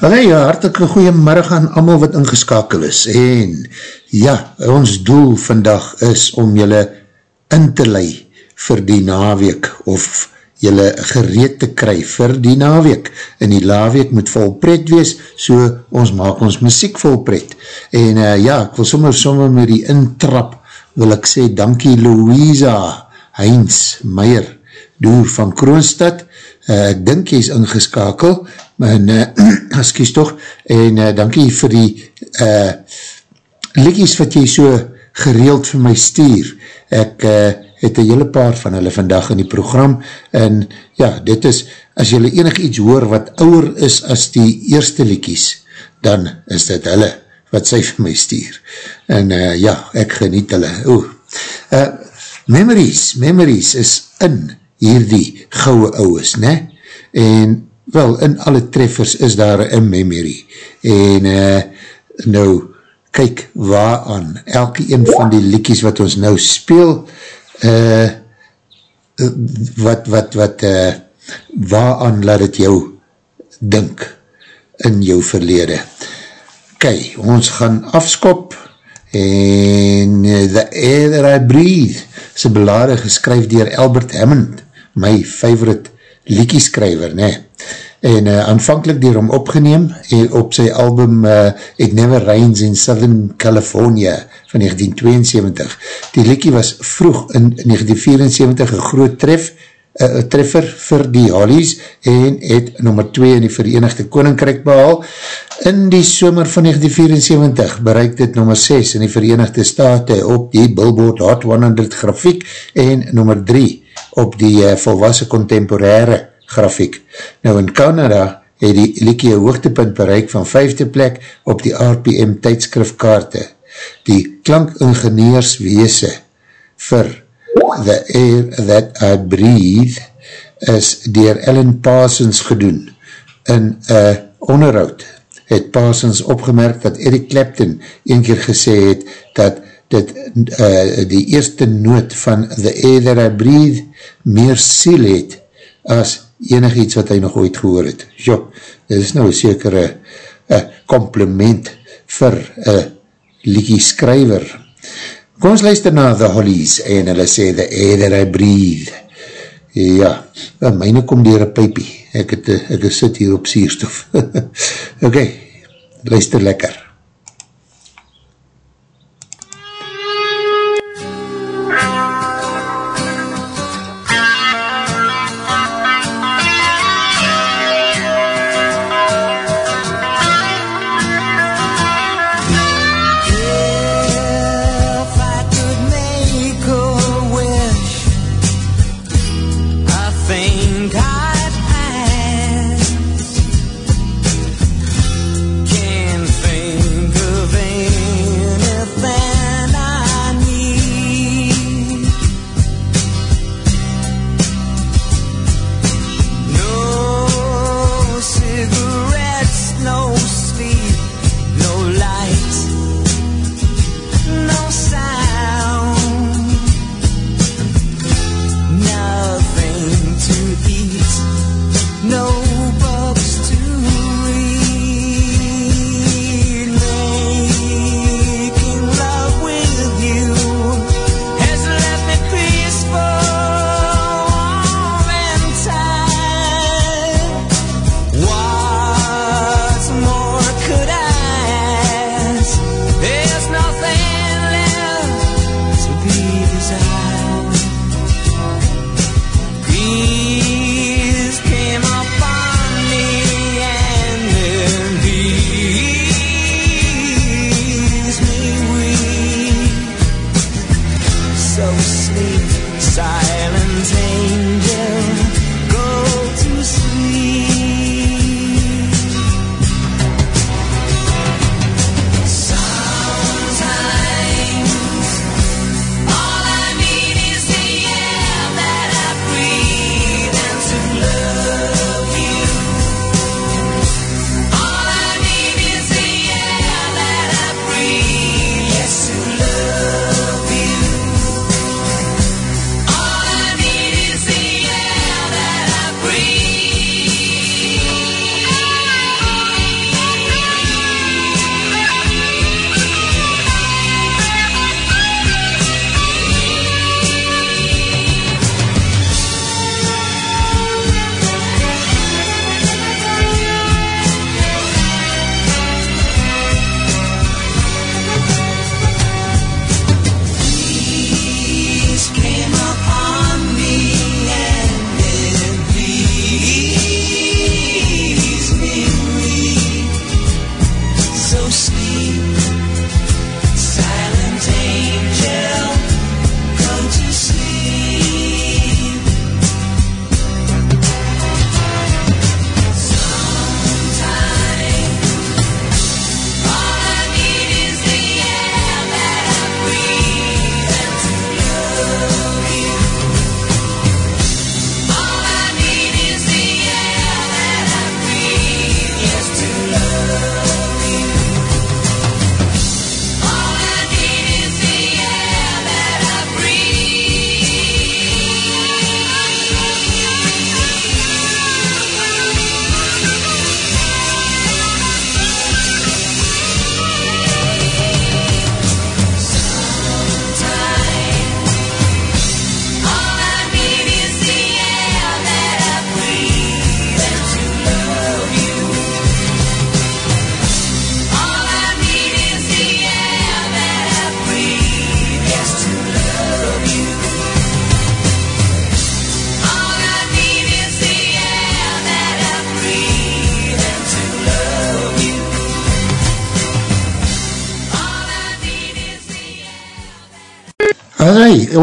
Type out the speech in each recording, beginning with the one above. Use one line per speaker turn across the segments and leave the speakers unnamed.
Allee, ja, hartelike goeiemiddag aan allemaal wat ingeskakel is. En ja, ons doel vandag is om julle in te lei vir die naweek of julle gereed te kry vir die naweek. En die naweek moet vol pret wees so ons maak ons muziek vol pret en uh, ja, ek wil sommer sommer met die intrap wil ek sê dankie Louisa Heinz Meijer Doer van Kroonstad. Uh, ek dink jy is ingeskakel en uh, kies toch en uh, dankie vir die uh, liedjes wat jy so gereeld vir my stuur ek uh, het een hele paar van hulle vandag in die program en ja, dit is as jylle enig iets hoor wat ouwer is as die eerste liedjes dan is dit hulle wat sy vir my stuur en uh, ja, ek geniet hulle Oeh. Uh, memories, memories is in hierdie gouwe ouwes, ne? En, wel, in alle treffers is daar een memory. En, uh, nou, kyk waaraan, elke een van die liekies wat ons nou speel, uh, wat, wat, wat, uh, waaraan laat het jou dink in jou verlede. Kyk, ons gaan afskop, en uh, The Air That I Breathe, sy belade geskryf dier Albert Hammond, my favorite liekieskryver, ne. En uh, aanvankelijk dier hom opgeneem en op sy album uh, It Never Rains in Southern California van 1972. Die liekie was vroeg in 1974 een groot tref, uh, treffer vir die Hollies en het nummer 2 in die Verenigde Koninkrijk behaal. In die somer van 1974 bereik dit nummer 6 in die Verenigde Staten op die Billboard Hot 100 grafiek en nummer 3 op die uh, volwassen contemporaire grafiek. Nou in Canada het die liekie een hoogtepunt bereik van vijfde plek op die RPM tydskrifkaarte. Die klankingenieursweese vir The Air That I Breathe is dier Ellen Parsons gedoen. In een onderhoud het Parsons opgemerkt dat Eric Clapton een keer gesê het dat dit uh, die eerste noot van The Air That I Breathe meer siel het as enig iets wat hy nog ooit gehoor het. Jo, dit is nou een sekere uh, compliment vir een uh, liekie skryver. Kom ons luister na The Hollies en hulle sê The Air That I Breathe. Ja, myne kom dier een pijpie. Ek het, ek sit hier op sierstof. ok, luister lekker.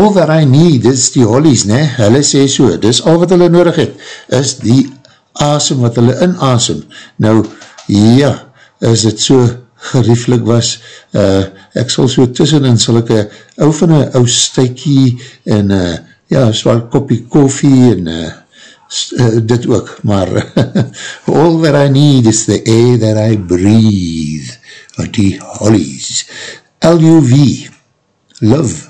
All that I need is die hollies, ne? Hulle sê so, dis al wat hulle nodig het, is die asem wat hulle inasem. Nou, ja, is het so gerieflik was, uh, ek sal so tussenin, sal ek ou van een ou stuikie en uh, ja, zwaar kopie koffie en uh, uh, dit ook, maar all that I need is the air that I breathe, die hollies. L-U-V, Love,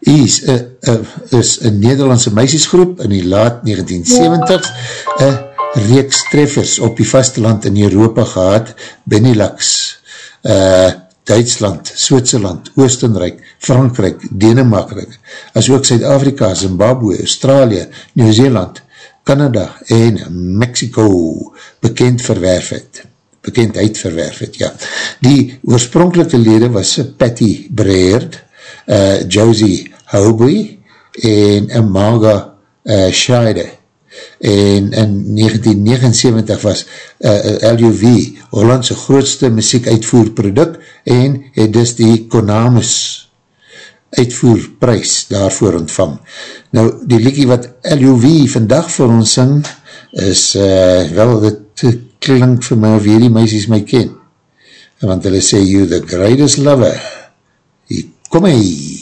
is, uh, uh, is een Nederlandse meisjesgroep in die laat 1970s, een reeks treffers op die vasteland in Europa gehad, Benelux, uh, Duitsland, Switserland, Oostenrijk, Frankrijk, Denemarkrijk, as ook Zuid-Afrika, Zimbabwe, Australië, Nieuw-Zeeland, Canada en Mexico bekend verwerf het. Bekendheid verwerf het, ja. Die oorspronkelike lede was Patty Breerd, uh, Josie Houby en Amaga uh, Scheide. En in 1979 was uh, LUV Hollandse grootste muziekuitvoerproduct en het dus die Konamus uitvoerprys daarvoor ontvang. Nou, die liekie wat LUV vandag vir ons sing, is uh, wel, dit klink vir my of hierdie meisies my ken. Want hulle sê, you the greatest lover. Hier kom hy.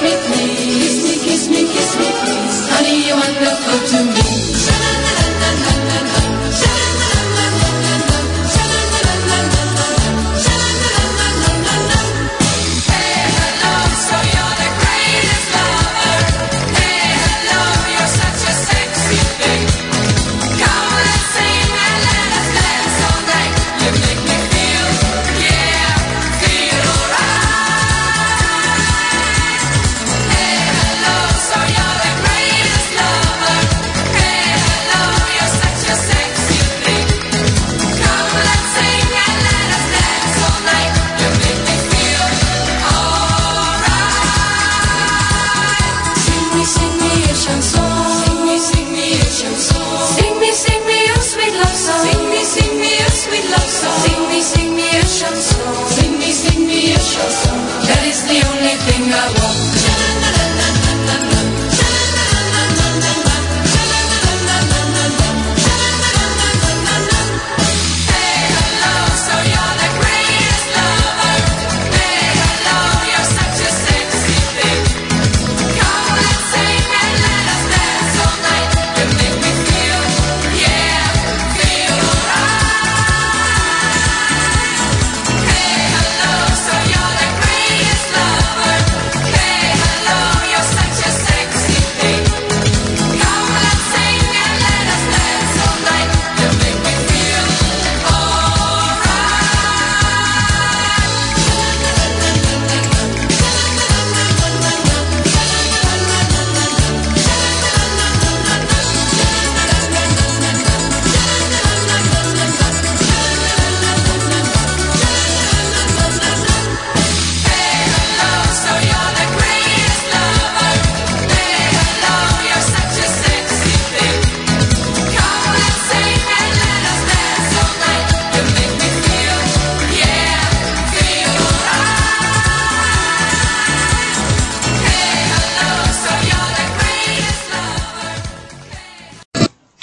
Kiss me, please. Kiss me, kiss me, kiss me,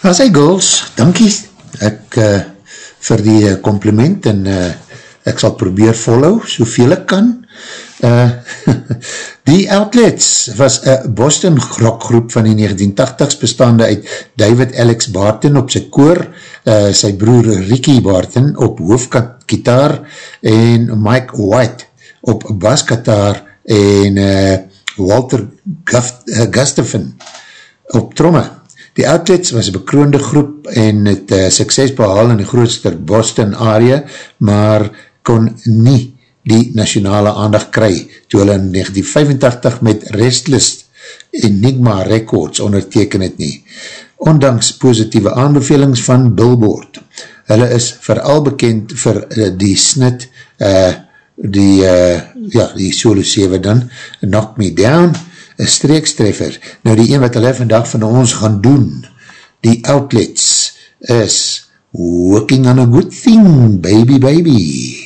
As hy girls, dankie ek uh, vir die uh, compliment en uh, ek sal probeer follow, soveel ek kan. Uh, die Outlets was een Boston rockgroep van die 1980s bestaande uit David Alex Barton op sy koor, uh, sy broer Ricky Barton op hoofdgitaar en Mike White op baskataar en uh, Walter Gust uh, Gustafson op tromme. Die Outlets was een bekroonde groep en het uh, sukses behaal in die grootste Boston area, maar kon nie die nationale aandag kry, toe hulle in 1985 met Restless Enigma Records onderteken het nie. Ondanks positieve aanbevelings van Billboard. Hulle is vooral bekend vir uh, die snit, uh, die, uh, ja, die solo 7 dan, Knock Me Down, streekstreffer. Nou die een wat hulle vandag van ons gaan doen, die outlets, is Working on a Good Thing, Baby Baby.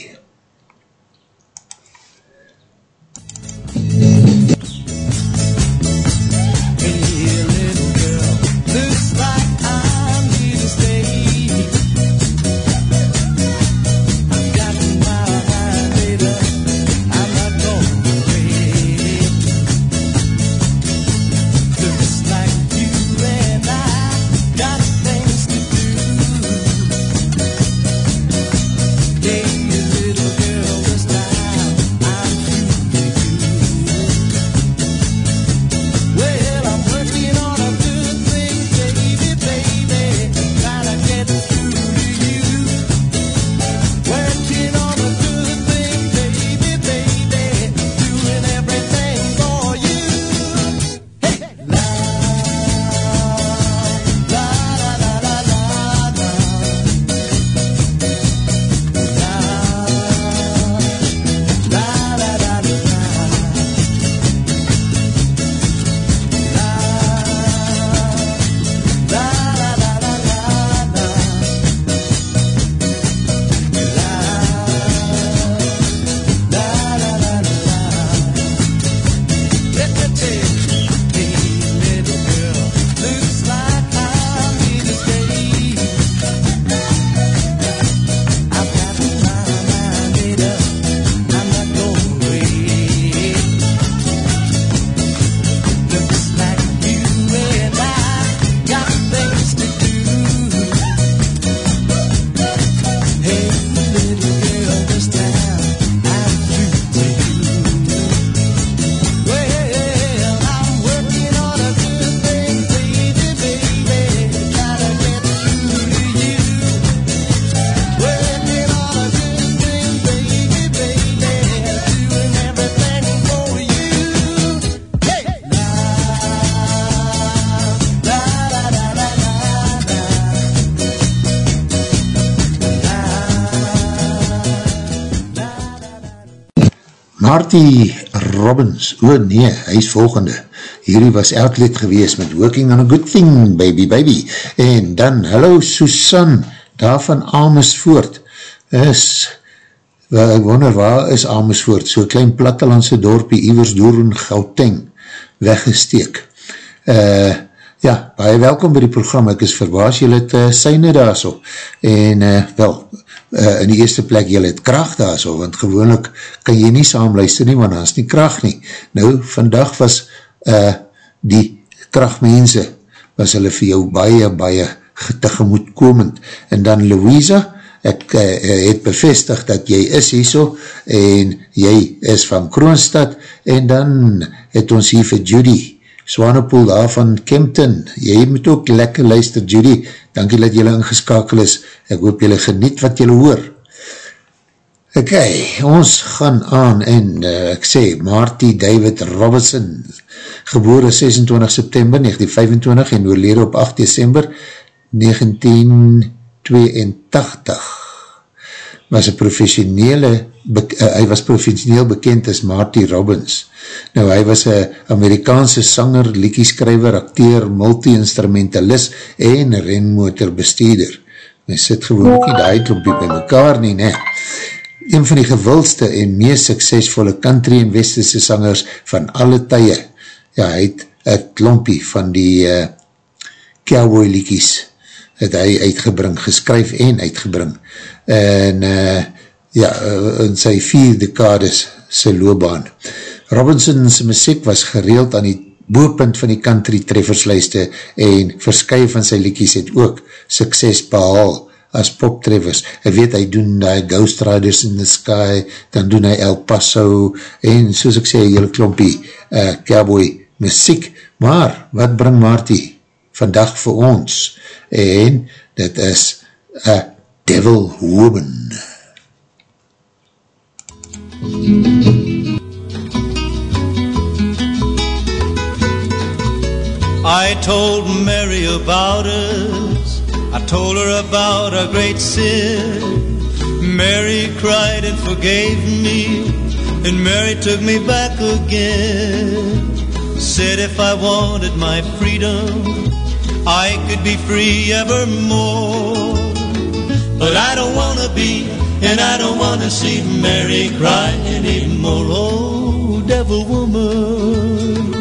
Marty Robbins, o oh nee, hy is volgende. Hierdie was outlet gewees met Working on a Good Thing, baby, baby. En dan, hallo Susan, daar van Amersfoort, is, wel, ek wonder waar is Amersfoort, so klein plattelandse dorpie, Ivers door in Gauteng, weggesteek. Uh, ja, baie welkom by die program, ek is verbaas, jy het uh, syne daar so, en uh, wel, uh, in die eerste plek, jy het kracht daar so, want gewoonlik kan jy nie saamluister nie, want dan is nie kracht nie. Nou, vandag was uh, die krachtmense, was hulle vir jou baie, baie tegemoet komend. En dan Louisa, ek uh, het bevestig dat jy is hier so, en jy is van Kroonstad, en dan het ons hier vir Judy, Swanepoel daar van Kempton, jy moet ook lekker luister Judy, dankie dat jylle ingeskakel is, ek hoop jylle geniet wat jylle hoor. Ok, ons gaan aan en uh, ek sê, Marty David Robertson, geboore 26 September 1925 en oorlede op 8 December 1982, was een professionele, uh, hy was professioneel bekend as Marty Robbins. Nou, hy was een Amerikaanse sanger, liekieskrijver, acteur, multi-instrumentalist en renmotorbestuurder. Hy sit gewoon ook nie die klompie by mekaar nie, ne? Een van die gewildste en meest suksesvolle country en westerse sangers van alle tye. Ja, hy het een klompie van die uh, cowboy liekies het hy uitgebring, geskryf en uitgebring. En uh, ja, in sy vier dekades sy loopbaan. Robinson's muziek was gereeld aan die boopunt van die country treffersluiste en verskye van sy liekies het ook sukses behaal as poptreffers. Hy weet, hy doen die Ghost Riders in the Sky, dan doen hy El Paso en soos ek sê, hele klompie uh, cowboy muziek. Maar, wat bring Marty vandag vir ons? En dit is a Devil Woman.
I told Mary about us. I told her about our great sin. Mary cried and forgave me, and Mary took me back again. Said if I wanted my freedom, I could be free evermore. But I don't wanna be, and I don't wanna see Mary cry anymore. Oh, devil woman,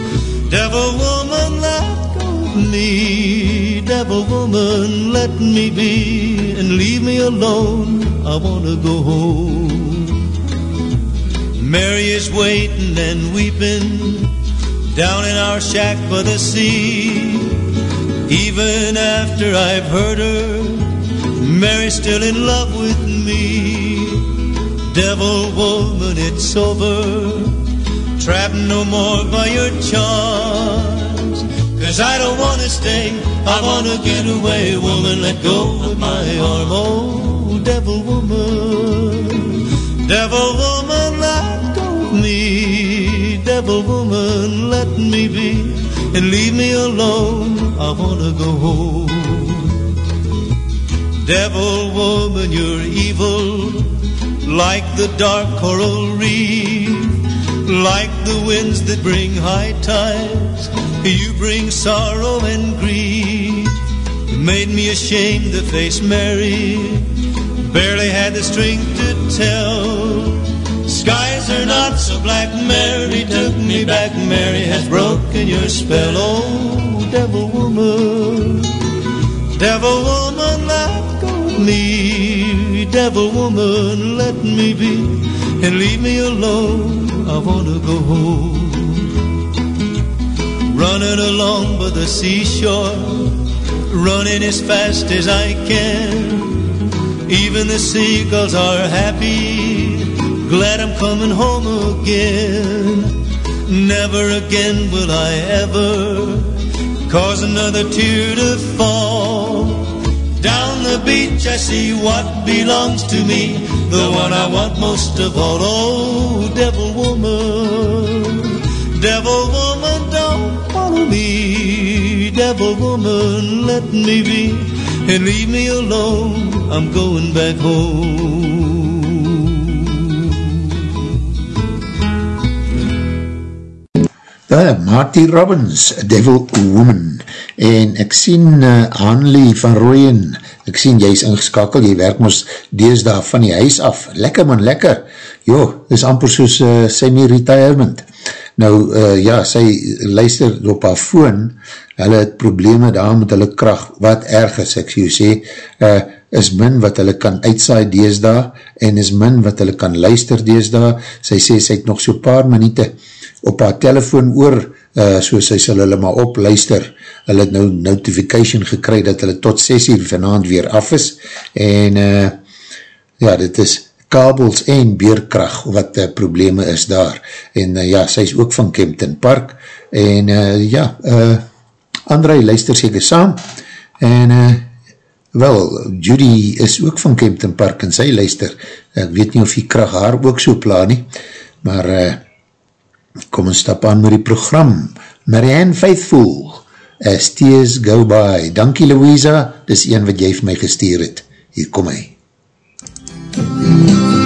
devil woman, let go of me. Devil woman, let me be, and leave me alone. I wanna go home. Mary is waiting and weeping down in our shack by the sea. Even after I've hurt her, Mary's still in love with me. Devil woman, it's over. Trapped no more by your charms. Cause I don't wanna stay, I wanna get away. Woman, let go of my arm. Oh, devil woman, devil woman, let go of me. Devil woman, let me be and leave me alone. I wanna go home. Devil woman, you're evil, like the dark coral reef, like the winds that bring high tides. You bring sorrow and grief. Made me ashamed to face Mary, barely had the strength to tell. Skies are not so black, Mary took me back. Mary has broken your spell, oh devil woman. Devil woman, let go of me. Devil woman, let me be and leave me alone. I wanna go home. Running along by the seashore, running as fast as I can. Even the seagulls are happy, glad I'm coming home again. Never again will I ever cause another tear to fall. Down the beach I see what belongs to me, the one I want most of all. Oh, devil woman, devil woman, don't follow me. Devil woman, let me be and leave me alone. I'm going back home.
Uh, Marty Robbins, Devil Woman. En ek sien uh, Hanley van Rooyen, ek sien jy is ingeskakel, jy werk ons deesdaag van die huis af, lekker man, lekker. Jo, is amper soos uh, semi-retirement. Nou uh, ja, sy luister op haar phone, hulle het probleme daar met hulle kracht, wat erg is, ek sê, uh, is min wat hulle kan uitsaai deesdaag en is min wat hulle kan luister deesdaag, sy sê sy het nog so paar minute op haar telefoon oor, uh, so sy sal hulle maar opluister, hulle het nou notification gekry dat hulle tot 6 uur vanavond weer af is, en uh, ja, dit is kabels en beerkracht wat uh, probleme is daar, en uh, ja, sy is ook van Kempton Park, en uh, ja, uh, André luister seker saam, en uh, wel, Judy is ook van Kempton Park, en sy luister, ek weet nie of die kracht haar ook so pla nie, maar uh, kom ons stap aan met die program. Marianne Faithful, as tears go by. Dankie Louisa, dis een wat jy vir my gestuur het. Hier kom hy.
It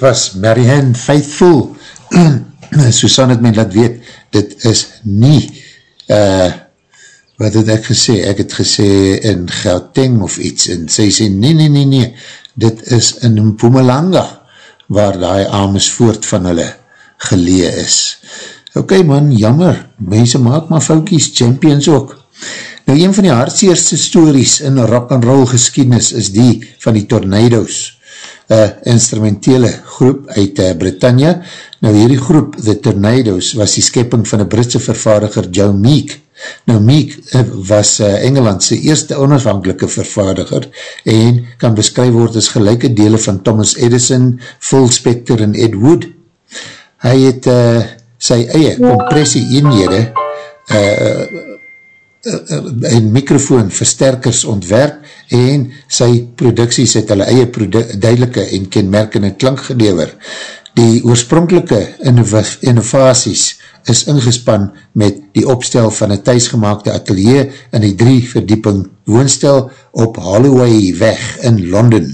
was Marianne Faithful. Susan het my laat weet, dit is nie, uh, wat het ek gesê, ek het gesê in Gauteng of iets, en sy sê, nee, nee, nee, nee, dit is in Mpumalanga, waar die Amersfoort van hulle gelee is. Ok man, jammer, mense maak maar foutkies, champions ook. Nou, een van die hartseerste stories in rock and roll geschiedenis is die van die Tornadoes, een instrumentele groep uit uh, Britannia. Nou, hierdie groep, The Tornadoes, was die skepping van een Britse vervaardiger Joe Meek. Nou, Meek uh, was uh, Engelandse eerste onafhankelike vervaardiger en kan beskryf word as gelijke dele van Thomas Edison, Phil Spector en Ed Wood. Hy het uh, sy eie compressie eenhede uh, en microfoon versterkers ontwerp en sy producties het hulle eie duidelike en kenmerkende klank gedewer. Die oorspronkelike innovaties is ingespan met die opstel van een thuisgemaakte atelier in die drie verdieping woonstel op Holloway weg in Londen.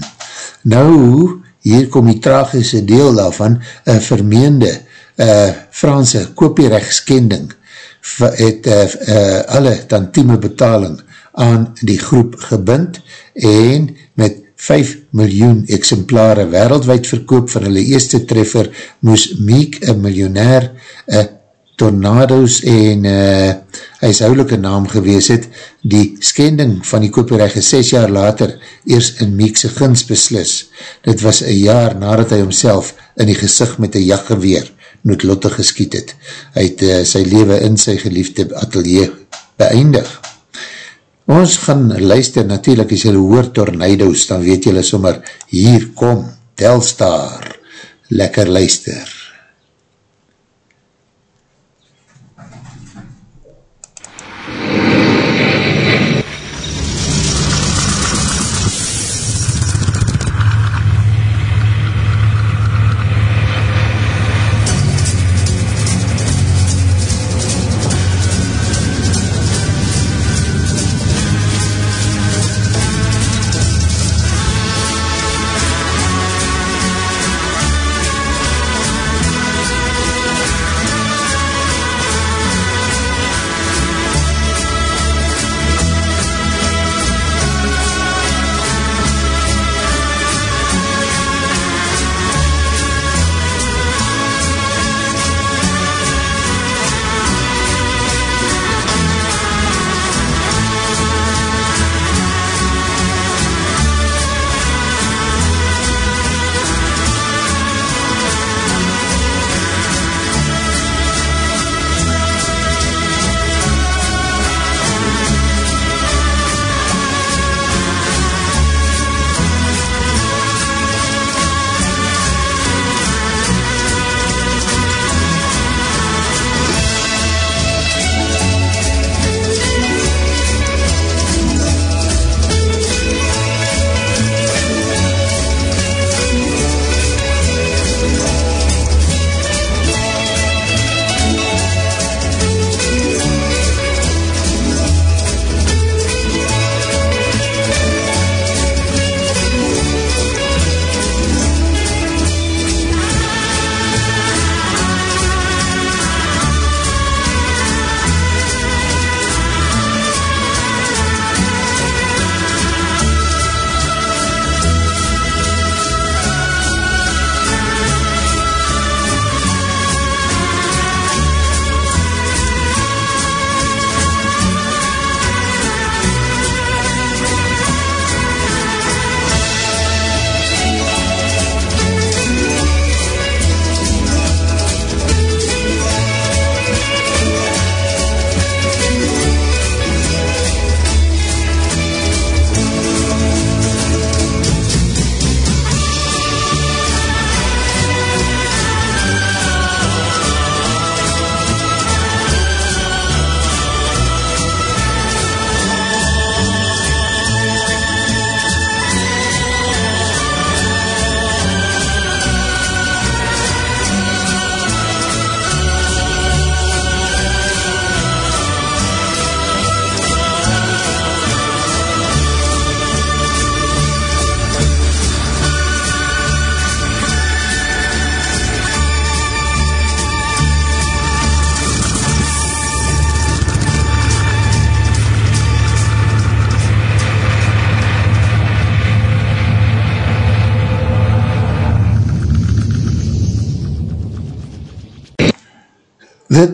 Nou, hier kom die tragische deel daarvan, een vermeende uh, Franse kopierechtskending het uh, uh, alle tantieme betaling aan die groep gebind en met 5 miljoen exemplare wereldwijd verkoop van hulle eerste treffer moes Meek een miljonair uh, tornado's en uh, huishoudelike naam gewees het, die skending van die koopberecht 6 jaar later eers in Meekse gins beslis. Dit was een jaar nadat hy homself in die gezicht met een jachtgeweer noodlottig geskiet het. Hy het uh, sy leven in sy geliefde atelier beëindig. Ons gaan luister, natuurlijk as jylle hoor tornado's, dan weet jylle sommer, hier kom Telstar, lekker luister.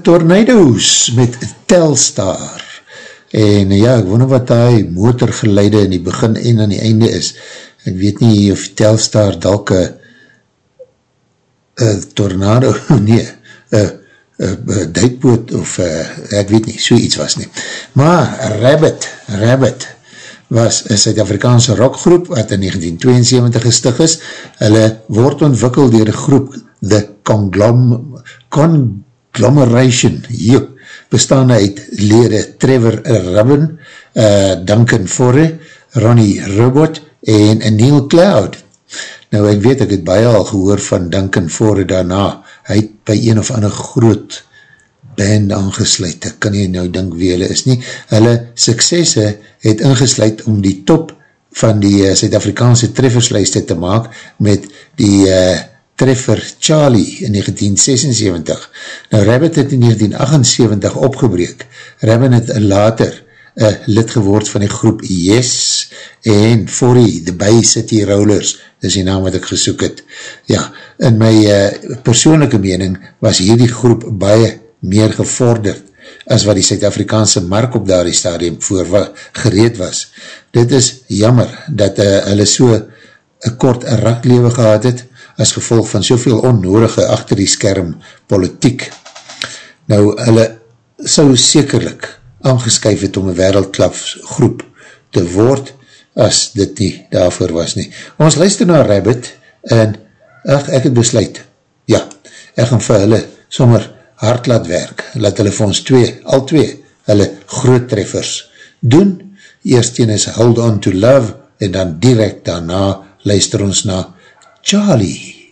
Tornadoes met Telstar. En ja, ek wonder wat die motorgeleide in die begin en aan die einde is. Ek weet nie of Telstar dalke een tornado, nee, een duikboot of uh, ek weet nie, so iets was nie. Maar Rabbit, Rabbit was een Suid-Afrikaanse rockgroep wat in 1972 gestig is. Hulle word ontwikkel dier die groep The Conglom Conglomeration, joh, bestaan uit lede Trevor Rubin, uh, Duncan Forre, Ronnie Robot en Neil Cloud. Nou ek weet ek het baie al gehoor van Duncan Forre daarna, hy het by een of ander groot band aangesluit, ek kan nie nou dink wie hulle is nie, hulle suksesse het ingesluit om die top van die uh, Suid-Afrikaanse trefferslijste te maak met die uh, treffer Charlie in 1976. Nou Rabbit het in 1978 opgebreek. Rabbit het later uh, lid geword van die groep Yes en Forry, The Bay City Rollers, is die naam wat ek gesoek het. Ja, in my uh, persoonlijke mening was hierdie groep baie meer gevorderd as wat die Suid-Afrikaanse mark op daar die stadium voor gereed was. Dit is jammer dat uh, hulle so een kort raklewe gehad het, as gevolg van soveel onnodige achter die skerm politiek. Nou, hulle sou sekerlik aangeskyf het om een wereldklap groep te word, as dit nie daarvoor was nie. Ons luister na Rabbit, en ach, ek het besluit, ja, ek gaan vir hulle sommer hard laat werk, laat hulle vir ons twee, al twee, hulle groot treffers doen, eerst een is Hold On To Love, en dan direct daarna luister ons na Charlie.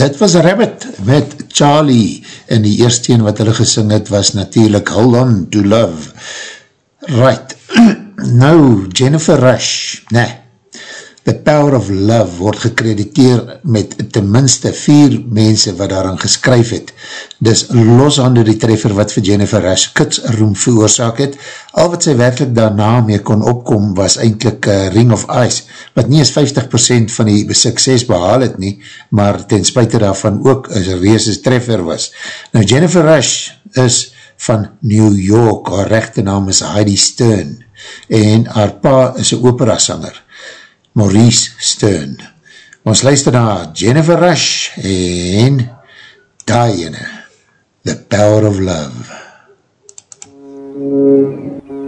Dit was Rabbit met Charlie en die eerste een wat hulle gesing het was natuurlijk Hold On To Love. Right, nou Jennifer Rush, nee, The Power of Love word gekrediteer met ten minste vier mense wat daaraan geskryf het. Dis los aan door die treffer wat vir Jennifer Rush kits roem veroorzaak het. Al wat sy werkelijk daarna mee kon opkom was eindelijk uh, Ring of Ice, wat nie eens 50% van die sukses behaal het nie, maar ten spuite daarvan ook een reese treffer was. Nou Jennifer Rush is van New York, haar rechte naam is Heidi Stern, en haar pa is een opera sanger. Maurice Stern. Ons luister na Jennifer Rush en Diana, The Power of Love.
The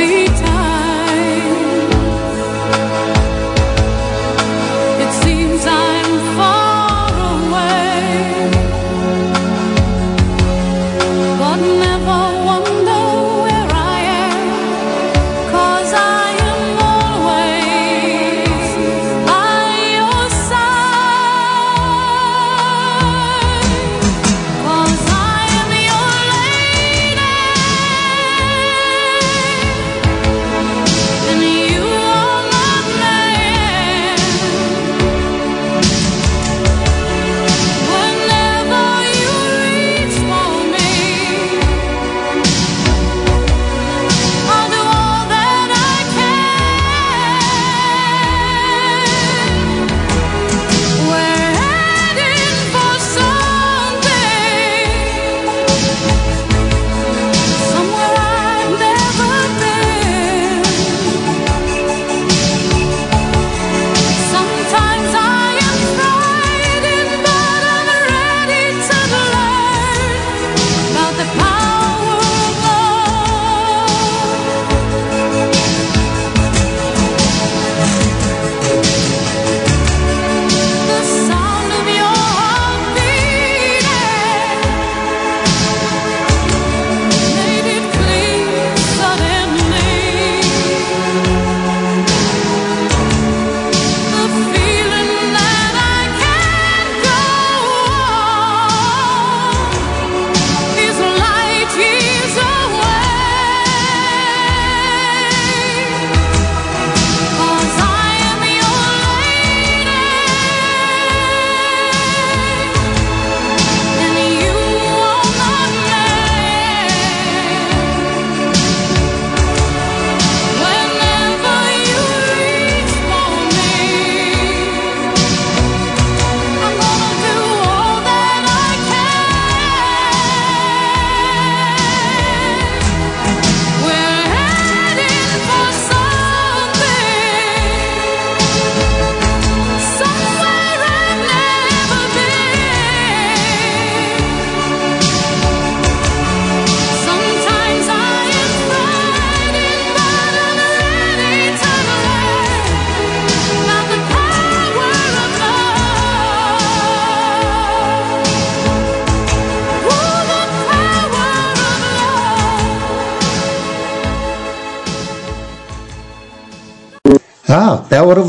every time.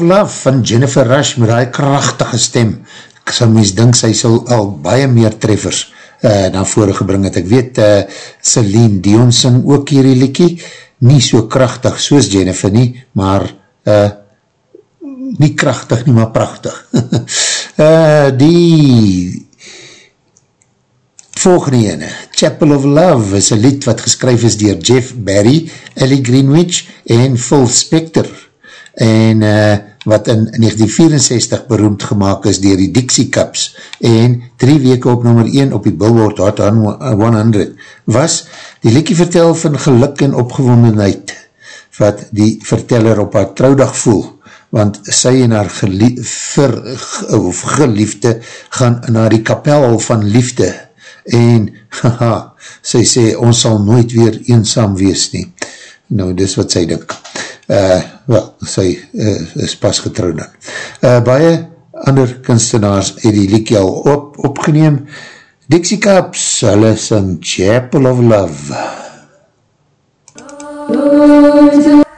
Of Love
van Jennifer Rush met die krachtige stem. Ek sal mys dink sy sal al baie meer treffers uh, na vore gebring het. Ek weet, uh, Celine Dion sing ook hierdie liekie, nie so krachtig soos Jennifer nie, maar uh, nie krachtig nie, maar prachtig. uh, die volgende ene, Chapel of Love, is een lied wat geskryf is dier Jeff Barry, Ellie Greenwich en Phil Spector en uh, wat in 1964 beroemd gemaakt is dier die Dixie Cups en drie weke op nummer 1 op die Billboard Hot 100 was die liekie vertel van geluk en opgewondenheid wat die verteller op haar trouwdag voel want sy en haar gelie ver, of geliefde gaan na die kapel van liefde en haha, sy sê ons sal nooit weer eenzaam wees nie. Nou dis wat sy dink uh, wel, sy uh, is pas getrouw dan. Uh, baie ander kunstenaars het die liekie al op, opgeneem. Dixie Cups, hulle sing Chapel of Love.
Well,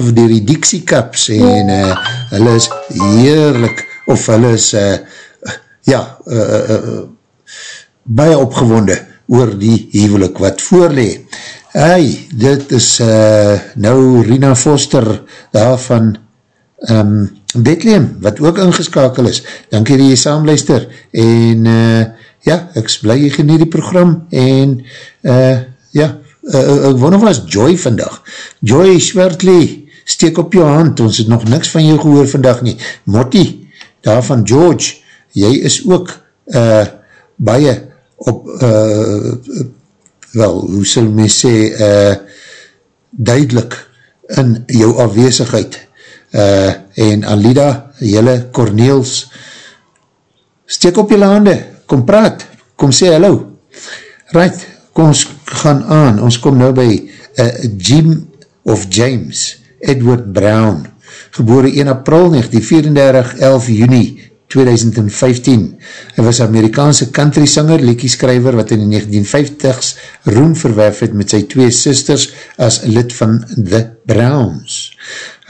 Love
dier die Dixie Cups en uh, hulle is heerlik of hulle is uh, ja uh, uh, uh, baie opgewonde oor die hevelik wat voorlee. Hey, dit is uh, nou Rina Foster daar van um, Bethlehem, wat ook ingeskakel is. Dankie dat jy saamluister en uh, ja, ek is blij jy geniet die program en uh, ja, uh, ek wonder was Joy vandag. Joy Schwertley, steek op jou hand, ons het nog niks van jou gehoor vandag nie. Motti, daar van George, jy is ook uh, baie op, uh, wel, hoe sal my sê, uh, duidelik in jou afwezigheid. Uh, en Alida, jylle Corneels, steek op jylle hande, kom praat, kom sê hallo. Right, kom ons gaan aan, ons kom nou by uh, Jim of James Edward Brown, gebore 1 april 1934, 11 juni 2015. Hy was Amerikaanse country sanger, liekieskrijver, wat in die 1950s roem verwerf het met sy twee sisters as lid van The Browns.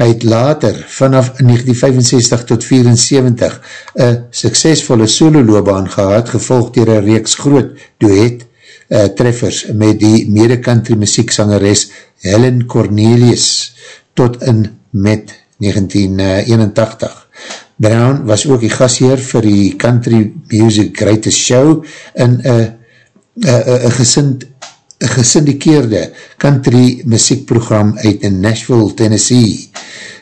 Hy het later, vanaf 1965 tot 74, een suksesvolle sololoobaan gehad, gevolgd dier een reeks groot duet uh, treffers met die mede-country muzieksangeres Helen Cornelius tot in met 1981. Brown was ook die gasheer vir die Country Music Greatest Show in een gesind gesindikeerde country muziekprogram uit in Nashville, Tennessee.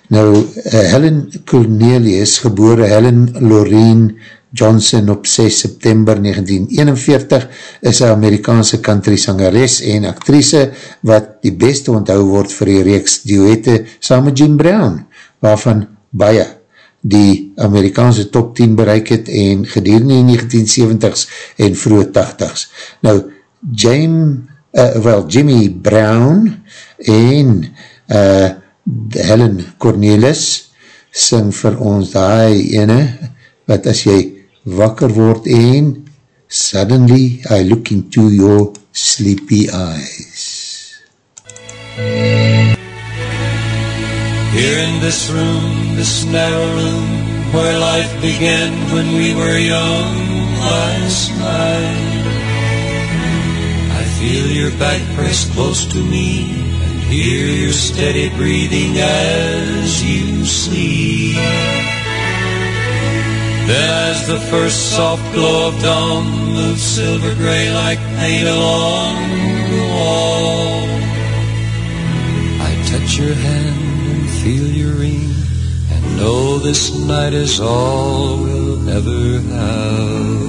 Nou, uh, Helen Cornelius, gebore Helen Lorraine Johnson op 6 September 1941, is een Amerikaanse country sangeres en actrice wat die beste onthou word vir die reeks duette saam met Jim Brown, waarvan baie die Amerikaanse top 10 bereik het en gedurende in 1970s en vroege 80s. Nou, James, uh, well, Jimmy Brown en uh, Helen Cornelis sing vir ons die ene, wat as jy wakker word en suddenly I look into your sleepy eyes.
Here in this room, this narrow room, where life began when we were young last night. I feel your back pressed close to me and hear your steady breathing as you sleep. Then as the first soft glow of dawn moves silver gray like paint along the wall, I touch your hand and feel your ring and know this night is all we'll ever have.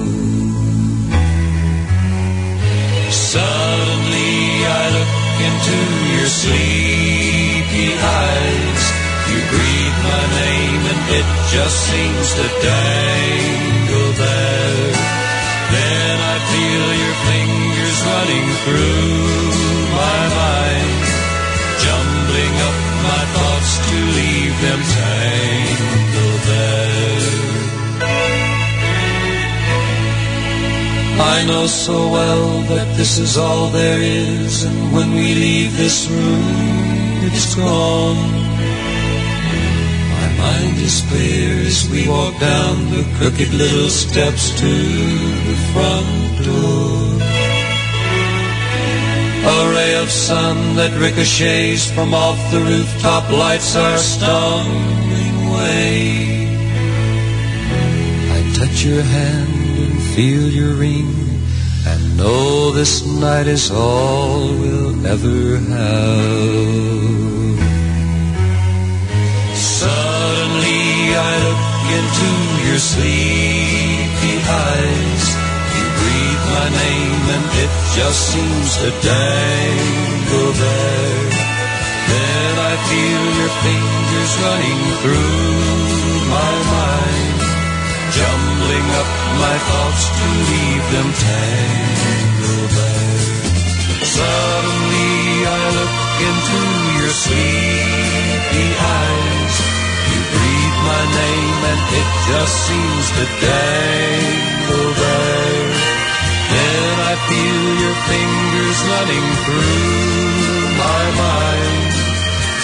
Suddenly I look into your sleepy eyes. You breathe my name and it just seems to dangle there. Then I feel your fingers running through my mind, jumbling up my thoughts to leave them tangled there. I know so well that this is all there is, and when we leave this room, it's gone. Mind is clear as we walk down the crooked little steps to the front door. A ray of sun that ricochets from off the rooftop lights our stumbling way. I touch your hand and feel your ring and know this night is all we'll ever have. I look into your sleepy eyes. You breathe my name and it just seems to dangle there. Then I feel your fingers running through my mind jumbling up my thoughts to leave them tangled there. Suddenly I look into your sleepy eyes. My name and it just seems to dangle there. Then I feel your fingers running through my mind,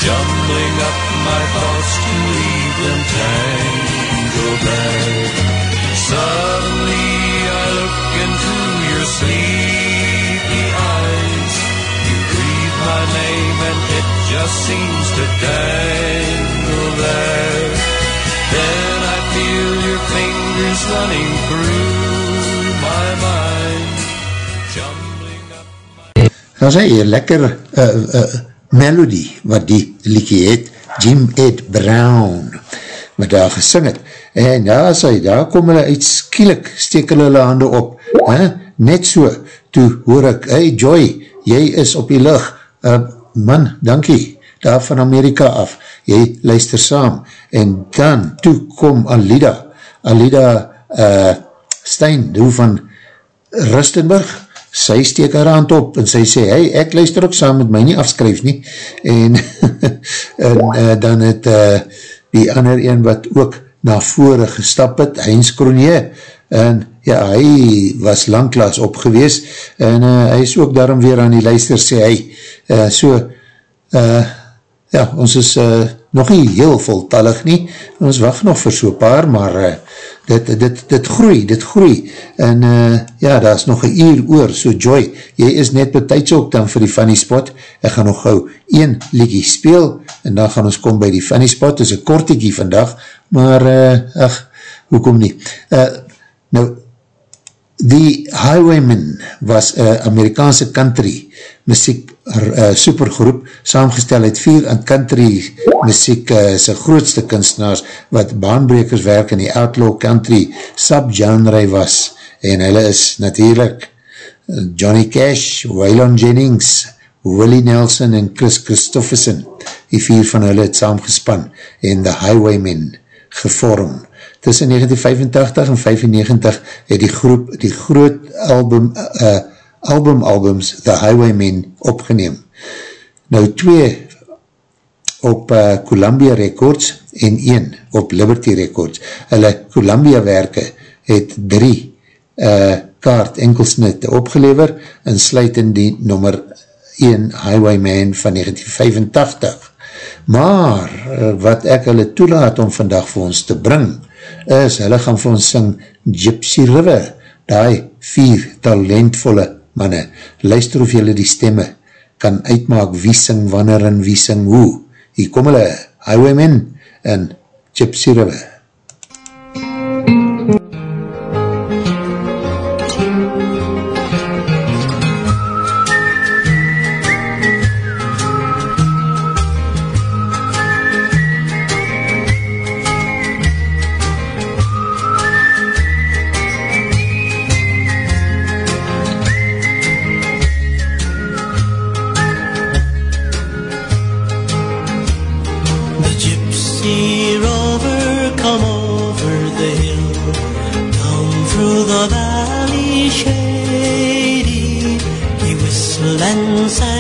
jumbling up my thoughts to leave them tangled there. Suddenly I look into your sleepy eyes. You breathe my name and it just seems to dangle there. Fingers running through my mind, jumbling up my...
Daar is een lekker uh, uh, melody wat die liekie het, Jim Ed Brown, wat daar gesing het. En daar hy, daar kom hulle uit skielik, steek hulle hulle hande op. He? Net so, toe hoor ek, hey Joy, jy is op die lig. Uh, man, dankie, daar van Amerika af. Jy luister saam. En dan, toe kom Alida, Alida uh, Stein, hoe van Rustenburg, sy steek haar hand op en sy sê, hey, ek luister ook saam met my nie afskryf nie, en, en uh, dan het uh, die ander een wat ook na vore gestap het, Heinz Kronje, en ja, hy was langklaas opgewees, en uh, hy is ook daarom weer aan die luister, sê hy, uh, so, uh, ja, ons is uh, nog nie heel voltallig nie, ons wacht nog vir so paar, maar uh, dit, dit, dit groei, dit groei, en uh, ja, daar is nog een uur oor, so Joy, jy is net betijds ook dan vir die funny spot, ek gaan nog gauw een liekie speel, en dan gaan ons kom by die funny spot, dit is een kortiekie vandag, maar, uh, ach, hoekom nie, uh, nou, die Highwaymen was een Amerikaanse country muziek uh, supergroep, saamgestel uit vier aan country muziek uh, sy grootste kunstenaars wat baanbrekers werk in die outlaw country subgenre was en hulle is natuurlijk Johnny Cash, Waylon Jennings Willie Nelson en Chris Christofferson die vier van hulle het saamgespan en The Highwaymen gevorm. Tussen 1985 en 95 het die groep die groot album uh, album albums The Highwaymen opgeneem. Nou twee op uh, Columbia Records en een op Liberty Records. Hulle Columbia werke het drie uh, kaart enkelsnit opgelever en sluit in die nummer 1 Highwayman van 1985. Maar uh, wat ek hulle toelaat om vandag vir ons te bring, is, hulle gaan vir ons sing Gypsy River, die vier talentvolle manne. Luister of julle die stemme kan uitmaak wie sing wanneer en wie sing hoe. Hier kom hulle, Highwaymen en Gypsy River.
Whistled and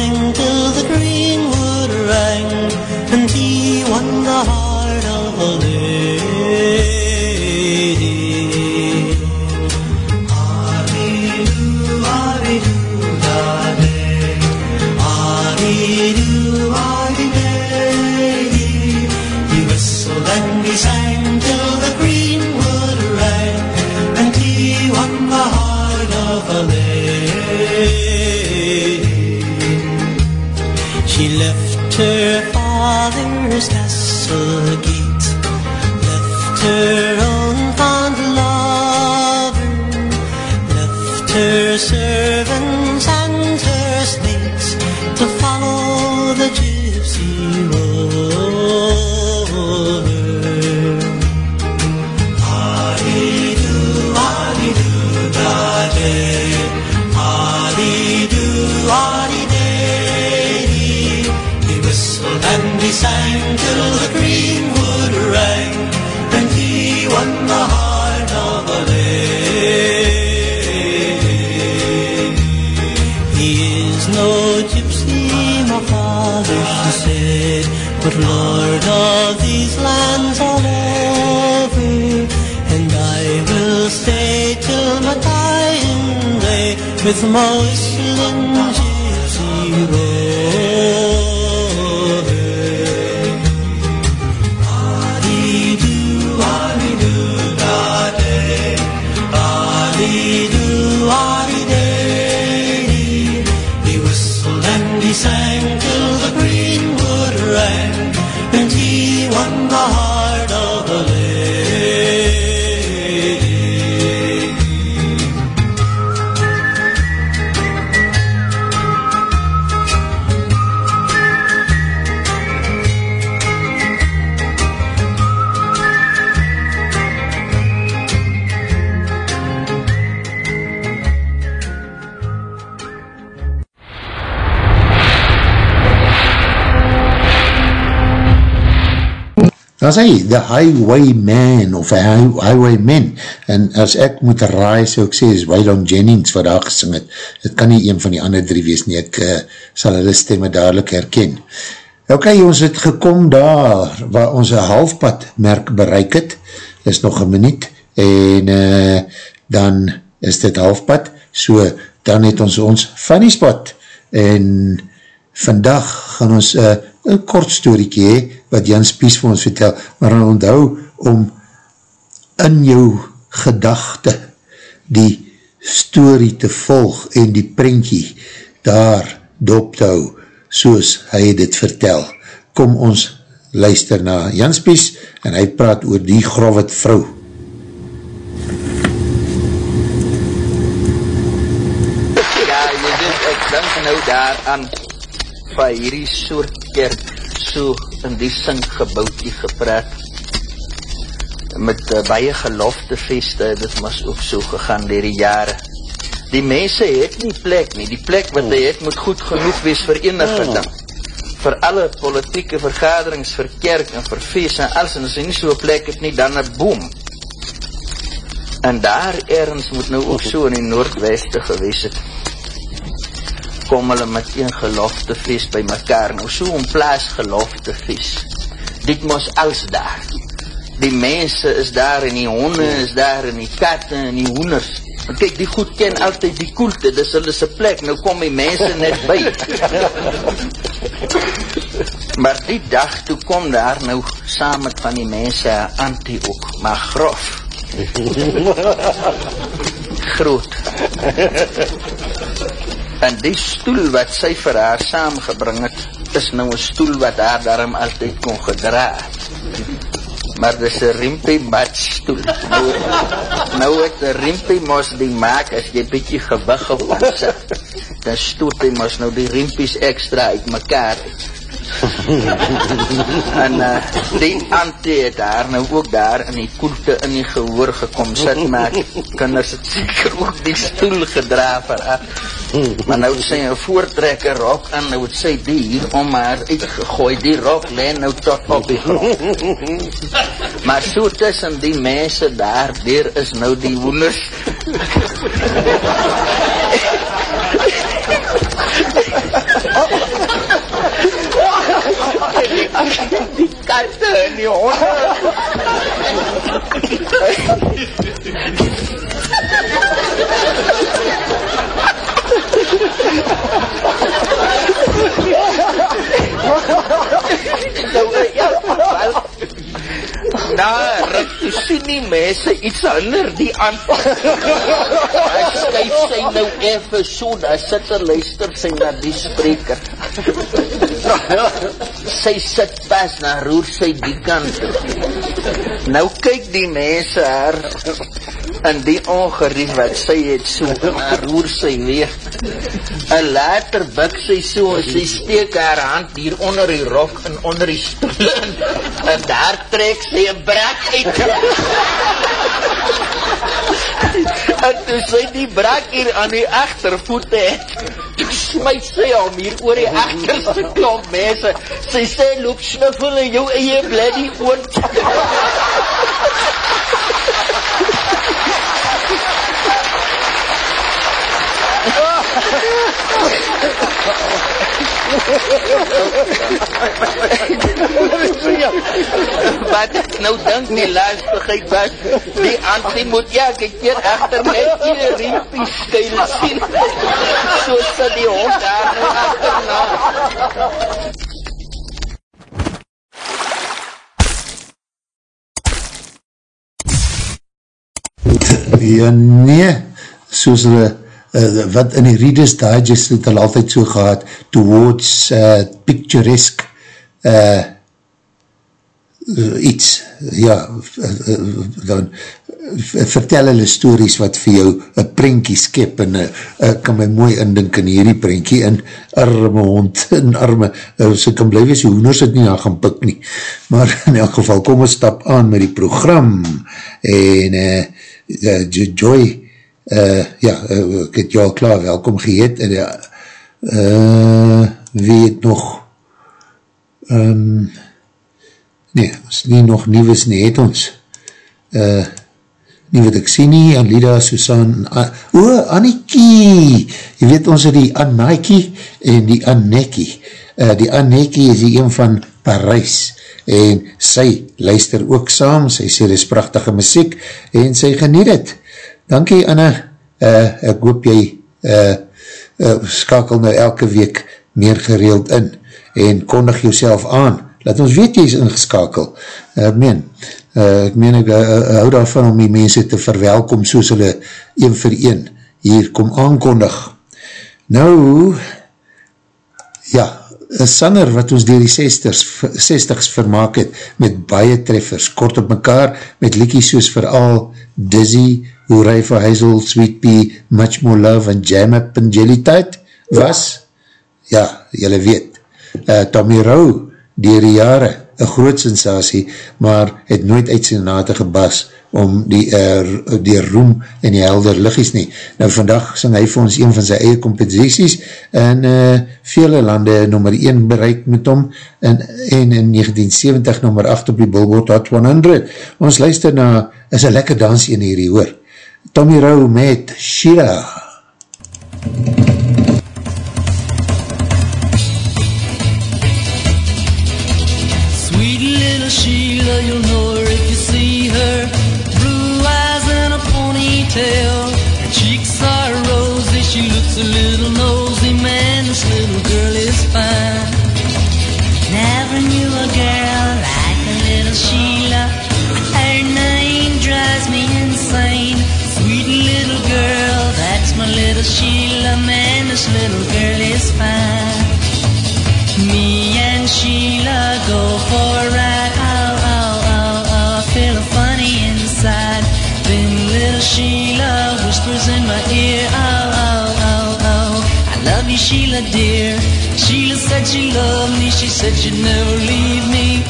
day
Sê hy, The Highwayman of Highwayman en as ek moet raai, so ek sê, is Waylon Jennings wat daar gesing het, het kan nie een van die ander drie wees nie, ek uh, sal hulle stemme dadelijk herken. Ok, ons het gekom daar, waar ons een halfpad merk bereik het, is nog een minuut, en uh, dan is dit halfpad, so dan het ons ons funny spot, en vandag gaan ons uh, een kort storiekie hee, wat Jan Spies vir ons vertel, maar dan onthou om in jou gedachte die story te volg en die prentjie daar dop te hou, soos hy dit vertel. Kom ons luister na Jan Spies en hy praat oor die growet vrou.
Ja, jy weet, ek dink nou daaraan van hierdie soort kerk so in die sinkgebouwtjie gepraat. Met uh, baie geloftefeste, dit was ook so gegaan dier die jare. Die mense het nie plek nie, die plek wat hy het moet goed genoeg wees vir enige ding. Vir alle politieke vergaderings, vir kerk en vir feest en alles, en as hy nie so plek het nie, dan een boom. En daar ergens moet nou ook so in die noordweste gewees het, kom hulle met een geloftefeest by mekaar, nou so een plaas geloftefeest. Dit mos als daar. Die mense is daar en die honde is daar en die katte en die hoenders. Want kyk, die goed ken altyd die koelte, dis hulle se plek, nou kom die mense net by. maar die dag, toe kom daar nou saam met van die mense anti ook, maar grof. Groot. En die stoel wat sy vir haar saamgebring het, is nou een stoel wat haar daarom altyd kon gedra maar dis een rimpie matstoel. Nou, nou het een rimpie mos die maak, as jy bykie gewig op omsit, dan stoot hy mos nou die rimpies extra uit mekaar. en uh, die ante het daar nou ook daar in die koelte in die gehoor gekom sit, maar kinders het seker ook die stoel gedra vir haar. Maar nou het sy een voortrekker rok en nou het sy die hier om haar uitgegooi, die rok leen nou tot op die grond. Maar so tussen die mense daar, daar is nou die woeners. die katte en die honde. ja, wel, daar, sien die mense iets ander die antwoord. Hy skuif sy nou even so, daar sit en luister sy na die spreker. sy sit pas, dan roer sy die kant. Nou kyk die mense haar in die ongerief wat sy het so, maar roer sy weer. En later buk sy so, en sy steek haar hand hier onder die rok en onder die stoel in, en daar trek sy een brak uit. en toe sy die brak hier aan die achtervoete het, smijt sy om hier oor die achterste klomp mense. Sy sê, loop snuffel in jou eie bloody oont. Wat ek nou dink die lastigheid was, die antie moet ja, ek keer achter net die riempie skuil sien, soos sy die hond daar nou achterna.
Ja, nee, soos hulle, uh, wat in die Reader's Digest het hulle altyd so gehad, towards uh, picturesque uh, iets, ja, uh, dan vertel hulle stories wat vir jou een prentjie skep en uh, kan my mooi indink in hierdie prentjie en arme hond en arme, uh, so kan bly wees, hoeners het nie aan gaan pik nie, maar in elk geval kom ons stap aan met die program en uh, uh, Joy uh, ja, uh, ek het jou al klaar welkom geheet en ja, uh, wie het nog um, nee, ons nie nog nieuws nie, het ons uh, nie wat ek sien nie, Anlida, Susan, uh, o, Anniekie, jy weet ons het die Annaikie en die Annekkie, uh, die Annekkie is die een van Parijs, en sy luister ook saam, sy sê dit is prachtige muziek en sy geniet het. Dankie Anna, uh, ek hoop jy uh, uh, skakel nou elke week meer gereeld in en kondig jouself aan. Laat ons weet jy is ingeskakel. Uh, meen, uh, ek meen ek uh, hou daarvan om die mense te verwelkom soos hulle een vir een hier kom aankondig. Nou, ja, een sanger wat ons dier die 60s, 60s vermaak het, met baie treffers, kort op mekaar, met liekies soos vooral Dizzy, Hooray for Hazel, Sweet Pea, Much More Love en Jam Up in Jelly Tide, was, ja, jylle weet, uh, Tommy Rowe, dier die jare, een groot sensatie, maar het nooit uit sy nate gebas om die, uh, die roem en die helder liggies nie. Nou vandag sing hy vir ons een van sy eie composities en uh, vele lande nummer 1 bereik met hom en, en in 1970 nummer 8 op die Billboard Hot 100. Ons luister na, is een lekker dans in hierdie hoor. Tommy Rowe met Sheila.
Sweet ponytail. Her cheeks are rosy, she looks a little nosy. Man, this little girl is fine. Never knew a girl like a little Sheila. Her name drives me insane. Sweet little girl, that's my little Sheila. Man, this little girl is fine. Sheila, dear. Sheila said she loved me. She said she'd never leave me.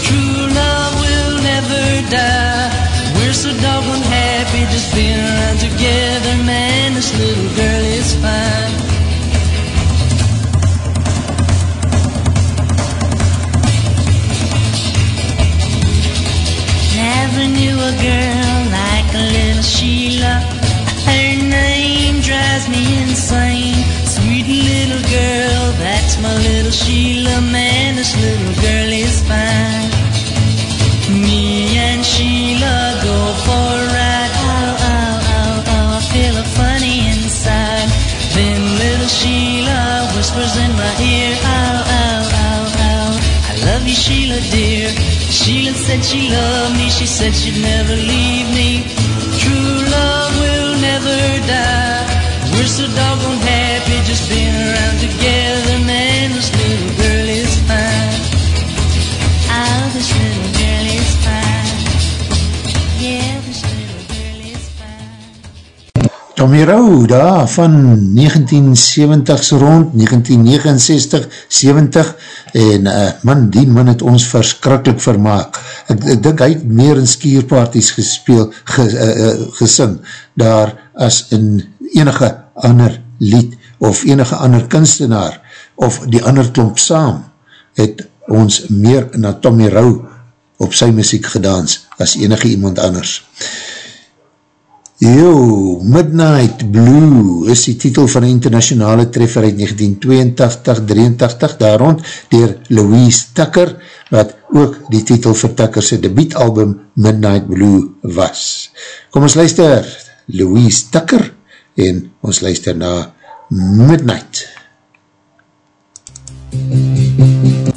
True love will never die. Girl, that's my little Sheila. Man, this little girl is fine. Me and Sheila go for a ride. Oh, oh, oh, oh, I feel a funny inside. Then little Sheila whispers in my ear. Oh, oh, oh, oh, I love you, Sheila, dear. Sheila said she loved me. She said she'd never leave me. True love will never die. We're so doggone
Tommy Rowe, daar van 1970s rond, 1969, 70, en uh, man, die man het ons verskrikkelijk vermaak. Ek, ek dink hy het meer in skierparties gespeel, ges, uh, uh, gesing, daar as in enige ander lied, of enige ander kunstenaar, of die ander klomp saam, het ons meer na Tommy Rowe op sy muziek gedans, as enige iemand anders. Yo, Midnight Blue is die titel van die internationale treffer uit 1982-83 daar rond dier Louise Tucker, wat ook die titel vir Tucker sy debietalbum Midnight Blue was. Kom ons luister, Louise Tucker, en ons luister na Midnight.
Midnight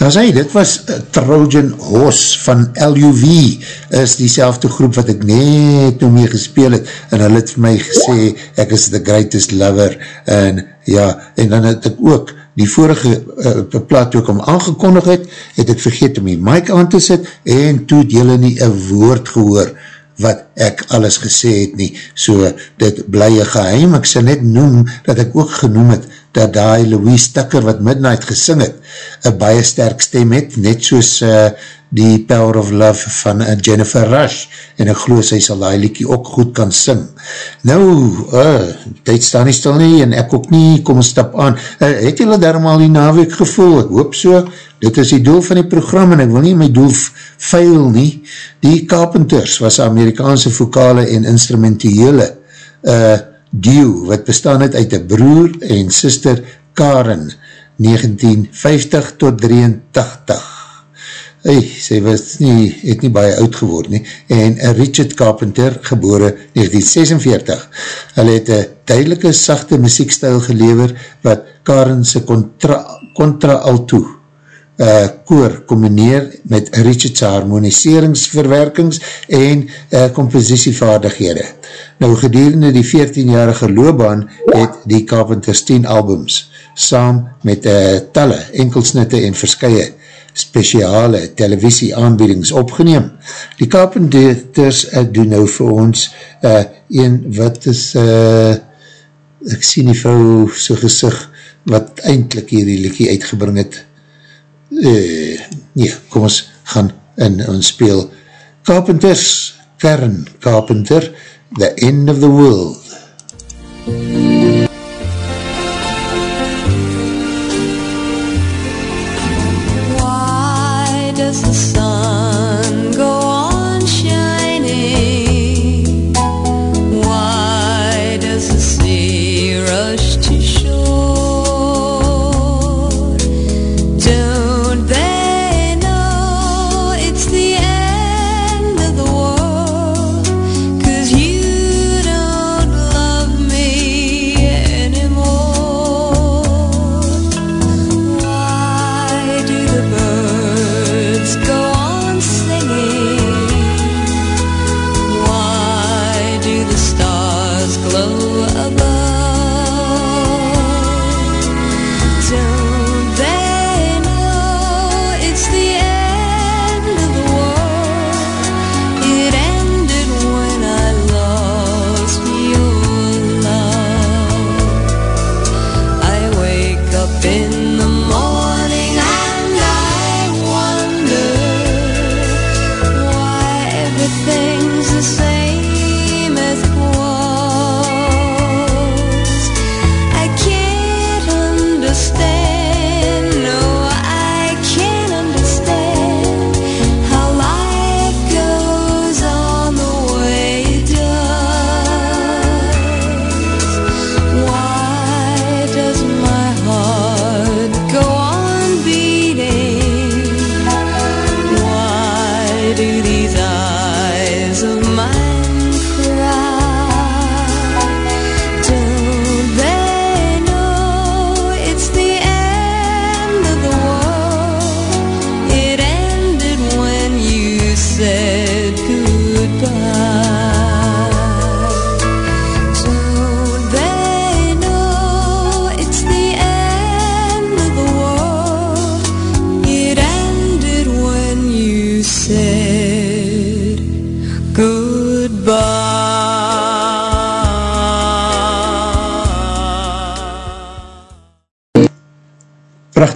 Daar sê, dit was uh, Trojan Horse van LUV, is die groep wat ek net nou mee gespeel het, en hulle het vir my gesê, ek is the greatest lover, en ja, en dan het ek ook die vorige uh, plaat ook om aangekondig het, het ek vergeet om die mic aan te sit, en toe het julle nie een woord gehoor, wat ek alles gesê het nie, so dit bly een geheim, ek sal net noem, dat ek ook genoem het, dat die Louise Tucker wat Midnight gesing het, een baie sterk stem het, net soos uh, die Power of Love van uh, Jennifer Rush, en ek geloof sy sal die liekie ook goed kan sing. Nou, uh, tyd staan nie stil nie, en ek ook nie, kom een stap aan. Uh, het julle daarom al die naweek gevoel? Ek hoop so, dit is die doel van die program, en ek wil nie my doel veil nie. Die Carpenters was Amerikaanse vokale en instrumentele uh, duo, wat bestaan het uit een broer en sister Karen, 1950 tot 83. Hey, sy was nie, het nie baie oud geword nie, en Richard Carpenter, gebore 1946. Hulle het een duidelike, sachte muziekstijl gelever, wat Karen sy contra, contra alto uh, koor combineer met Richard's harmoniseringsverwerkings en uh, compositievaardighede. Nou gedurende die 14-jarige loopbaan het die Carpenters 10 albums saam met uh, talle enkelsnitte en verskye speciale televisie aanbiedings opgeneem. Die Carpenters uh, doen nou vir ons uh, een wat is uh, ek sien die vrou so gezicht wat eindelijk hierdie liekie uitgebring het uh, nee, kom ons gaan in ons speel Carpenters, Kern Carpenter, The End of the World.
Why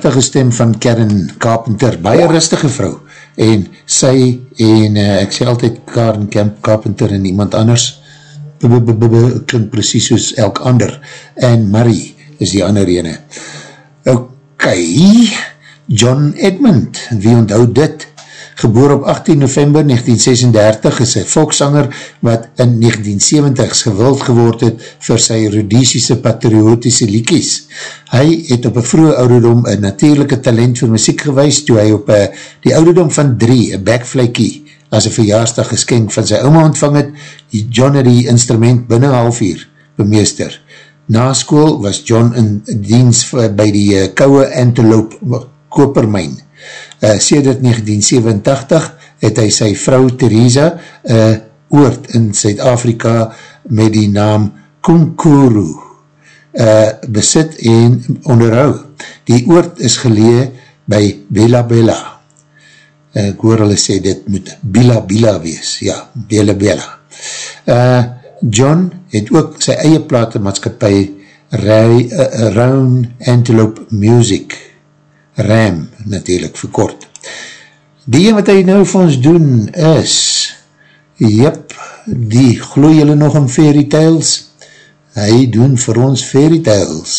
prachtige stem van Karen Carpenter, baie rustige vrou, en sy, en uh, ek sê altyd Karen Camp Carpenter en iemand anders, b -b -b -b -b klink precies soos elk ander, en Marie is die ander ene. Ok, John Edmund, wie onthou dit? Geboor op 18 november 1936 is een volkszanger wat in 1970 gewild geword het vir sy Rhodesiese patriotische liekies. Hy het op een vroege ouderdom een natuurlijke talent vir muziek gewys toe hy op a, die ouderdom van drie een backflykie as een verjaarsdag geskenk van sy oma ontvang het, die John het die instrument binnen half uur bemeester. Na school was John in diens by die uh, kouwe antelope kopermijn Uh, sedert 1987 het hy sy vrou Theresa uh, oord in Zuid-Afrika met die naam Kunkuru uh, besit en onderhou. Die oord is gelee by Bella Bella. Ek hoor hulle sê dit moet Bila Bila wees. Ja, Bella Bella. Uh, John het ook sy eie platemaatskapie Ray, uh, Round Antelope Music RAM natuurlijk verkort. Die wat hy nou vir ons doen is jyp, die gloei julle nog in fairy tales hy doen vir ons fairy tales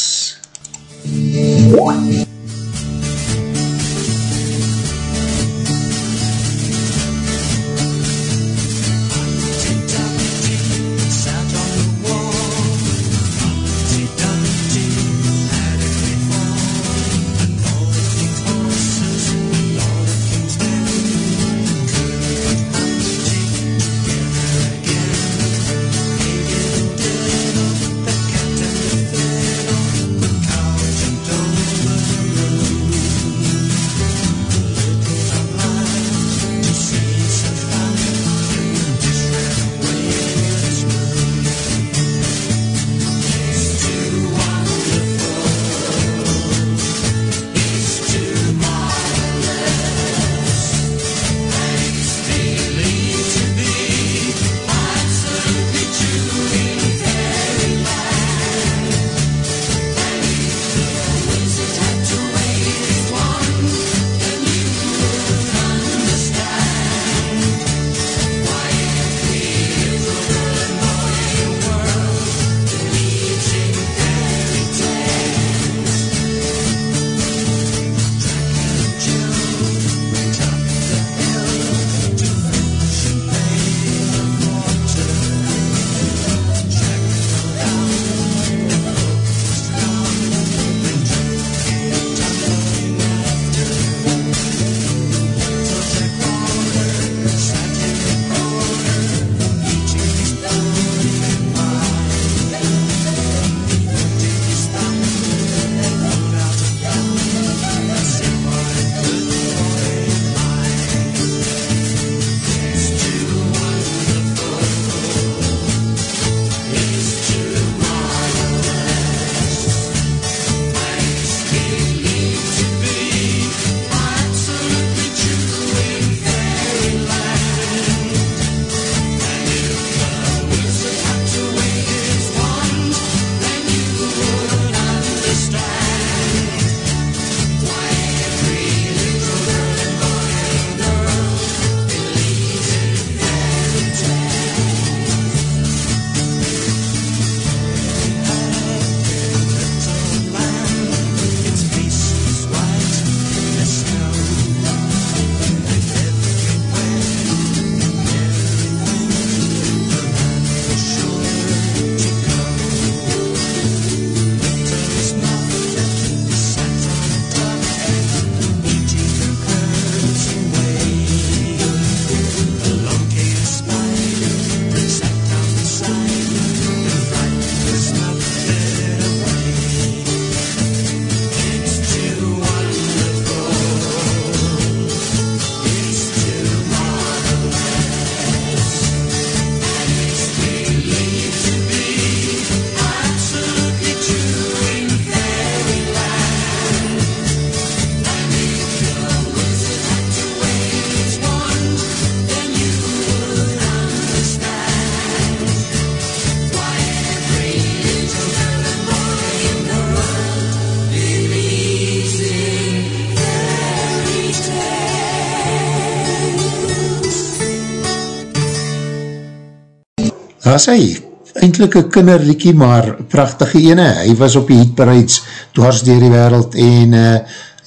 was hy, eindelijk een kinderliekie, maar prachtige ene, hy was op die hitparades, dwars dier die wereld, en uh,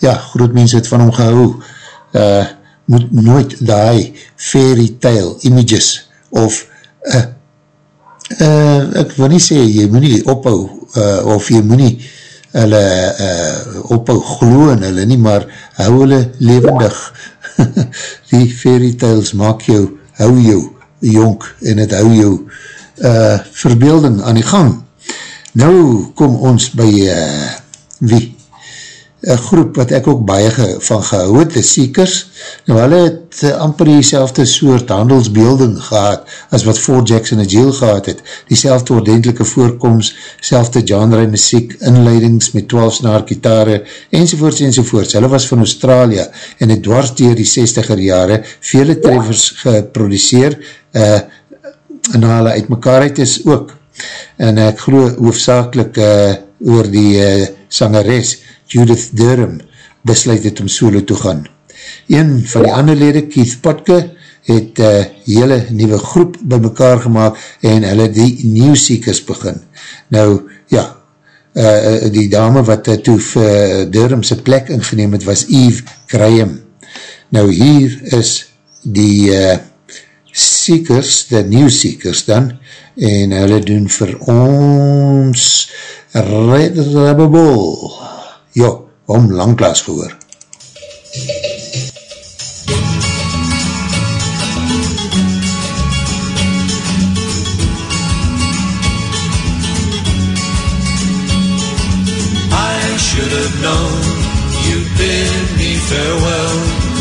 ja, groot mens het van hom gehou, uh, moet nooit die fairy tale images, of uh, uh, ek wil nie sê, jy moet nie ophou, uh, of jy moet nie hulle uh, ophou gloon hulle nie, maar hou hulle levendig, die fairy tales maak jou, hou jou jonk, en het hou jou verbeelding aan die gang. Nou kom ons by uh, wie? een groep wat ek ook baie ge, van gehou het, die Seekers, nou hulle het uh, amper die soort handelsbeelding gehad, as wat Fort Jackson en Jill gehad het, die selfde ordentelike voorkomst, selfde genre muziek, inleidings met 12 snaar gitare, enzovoorts enzovoorts, hulle was van Australië, en het dwars dier die 60er jare, vele treffers geproduceer, uh, en hulle uit mekaar uit is ook, en ek geloof hoofdzakelik uh, oor die uh, sangeres, Judith Durham besluit het om solo toe gaan. Een van die ander lede, Keith Potke, het uh, hele nieuwe groep by mekaar gemaakt en hulle die New Seekers begin. Nou, ja, uh, die dame wat uh, toe uh, Durham sy plek ingeneem het, was Eve Graham. Nou, hier is die uh, Seekers, die New Seekers dan, en hulle doen vir ons Red Rubber Ball. Jo, om langklaas gehoor.
I should have known you'd bid me farewell.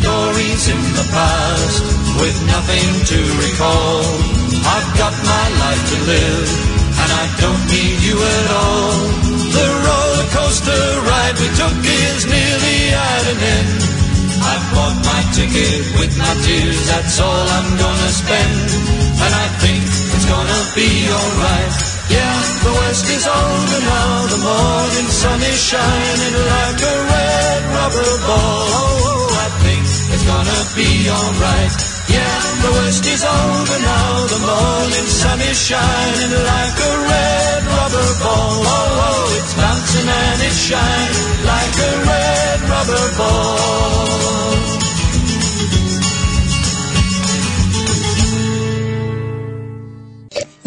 Stories in the past with nothing to recall. I've got my life to live and I don't need you at all. The roller coaster ride we took is nearly at an end. I've bought my ticket with my tears, that's all I'm gonna spend. And I think it's gonna be alright. Yeah, the west is over now, the morning sun is shining like a red rubber ball. It's gonna be alright. Yeah, the worst is over now, the morning sun is shining like a red rubber ball. Oh, oh, it's bouncing and it's shining like a red rubber ball.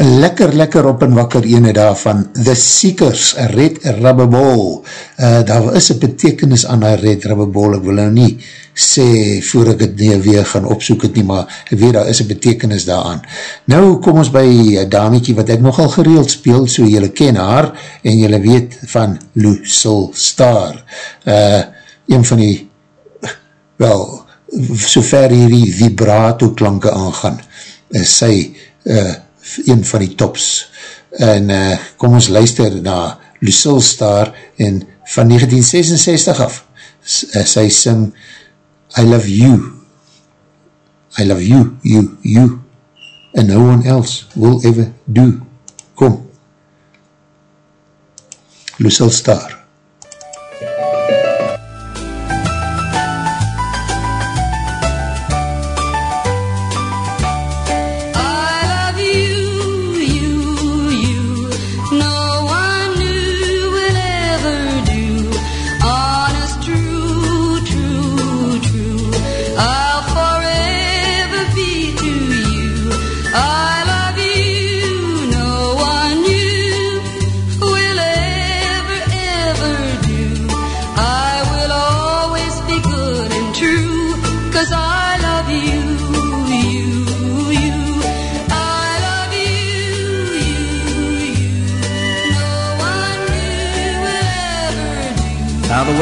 lekker, lekker op en wakker ene daarvan, The Seekers, Red Rubber Ball, uh, daar is een betekenis aan die Red Rubber Ball, ek wil nou nie sê, voor ek het nie weer gaan opsoek het nie, maar ek weet, daar is een betekenis daaraan. Nou kom ons by Damiekie, wat ek nogal gereeld speel, so jylle ken haar, en jylle weet van Lucille Star, uh, een van die, wel, so ver hierdie vibrato klanke aangaan, is sy, uh, een van die tops. En uh, kom ons luister na Lucille Star en van 1966 af, sy sing I love you. I love you, you, you. And no one else will ever do. Kom. Lucille Star.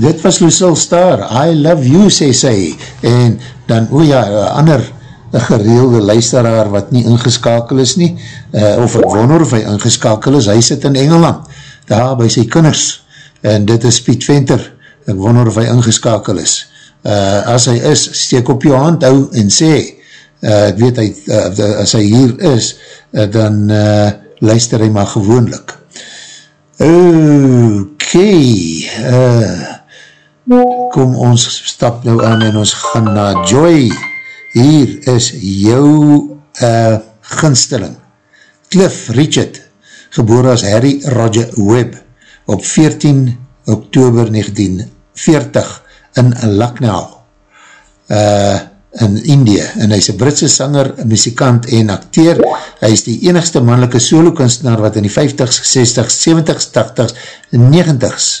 dit was Lucille Star, I love you, sê sy, en dan, o ja, ander gereelde luisteraar wat nie ingeskakel is nie, uh, of ek wonder of hy ingeskakel is, hy sit in Engeland, daar by sy kinders, en dit is Piet Venter, ek wonder of hy ingeskakel is. Uh, as hy is, steek op jou hand hou en sê, uh, ek weet, hy, uh, as hy hier is, uh, dan uh, luister hy maar gewoonlik. Ok, uh, kom ons stap nou aan en ons gaan na Joy. Hier is jou uh, ginsteling. Cliff Richard, geboor as Harry Roger Webb, op 14 oktober 1940 in Lucknow, uh, in Indië, en hy is een Britse sanger, muzikant en acteer. Hy is die enigste mannelijke solo kunstenaar wat in die 50s, 60s, 70s, 80s, 90s,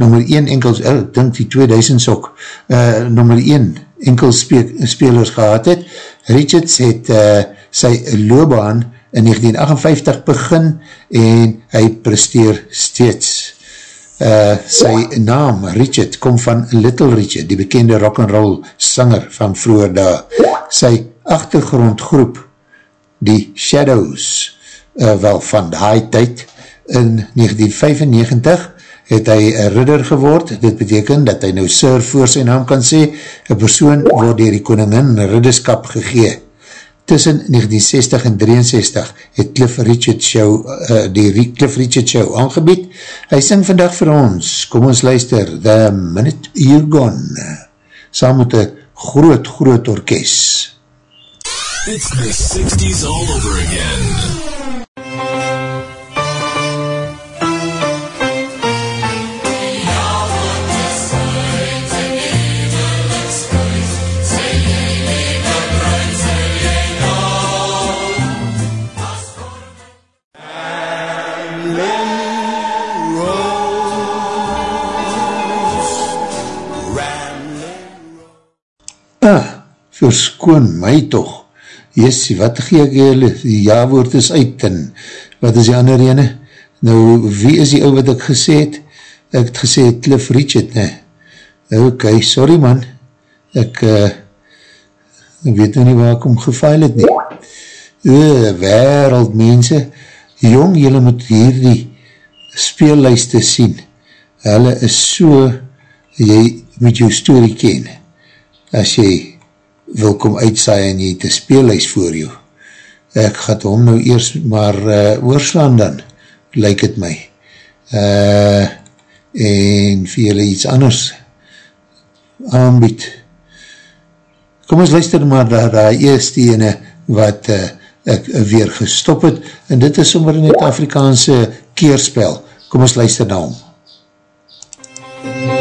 nummer 1 enkels, oh, ek dink die 2000s ook, uh, nummer 1 enkel spe spelers gehad het. Richards het uh, sy loopbaan in 1958 begin en hy presteer steeds. Uh, sy naam, Richard, kom van Little Richard, die bekende rock'n'roll sanger van vroeger daar. Sy achtergrondgroep, die Shadows, uh, wel van die tyd, in 1995 het hy een ridder geword, dit beteken dat hy nou sir voor sy naam kan sê, een persoon word dier die koningin ridderskap gegee. Tussen 1960 en 63 het Cliff Richard Show, uh, die Cliff Richard Show aangebied. Hy sing vandag vir ons, kom ons luister, The Minute You're Gone, saam met een groot, groot orkest.
It's the 60s all over again.
Ah, verskoon my toch. Jessie, wat gee ek julle? Die ja-woord is uit en wat is die ander ene? Nou, wie is die ou wat ek gesê het? Ek het gesê Cliff Richard, ne? Ok, sorry man. Ek, uh, ek weet nou nie waar ek om gefail het nie. O, wereld mense, jong, julle moet hier die speellijste sien. Hulle is so, jy moet jou story ken. As jy wil kom uitsaai en jy het een speellijst voor jou. Ek gaat hom nou eers maar uh, oorslaan dan, lyk het my. Uh, en vir julle iets anders aanbied. Kom ons luister maar na die eerste ene wat uh, ek weer gestop het, en dit is sommer in het Afrikaanse keerspel. Kom ons luister na hom.
As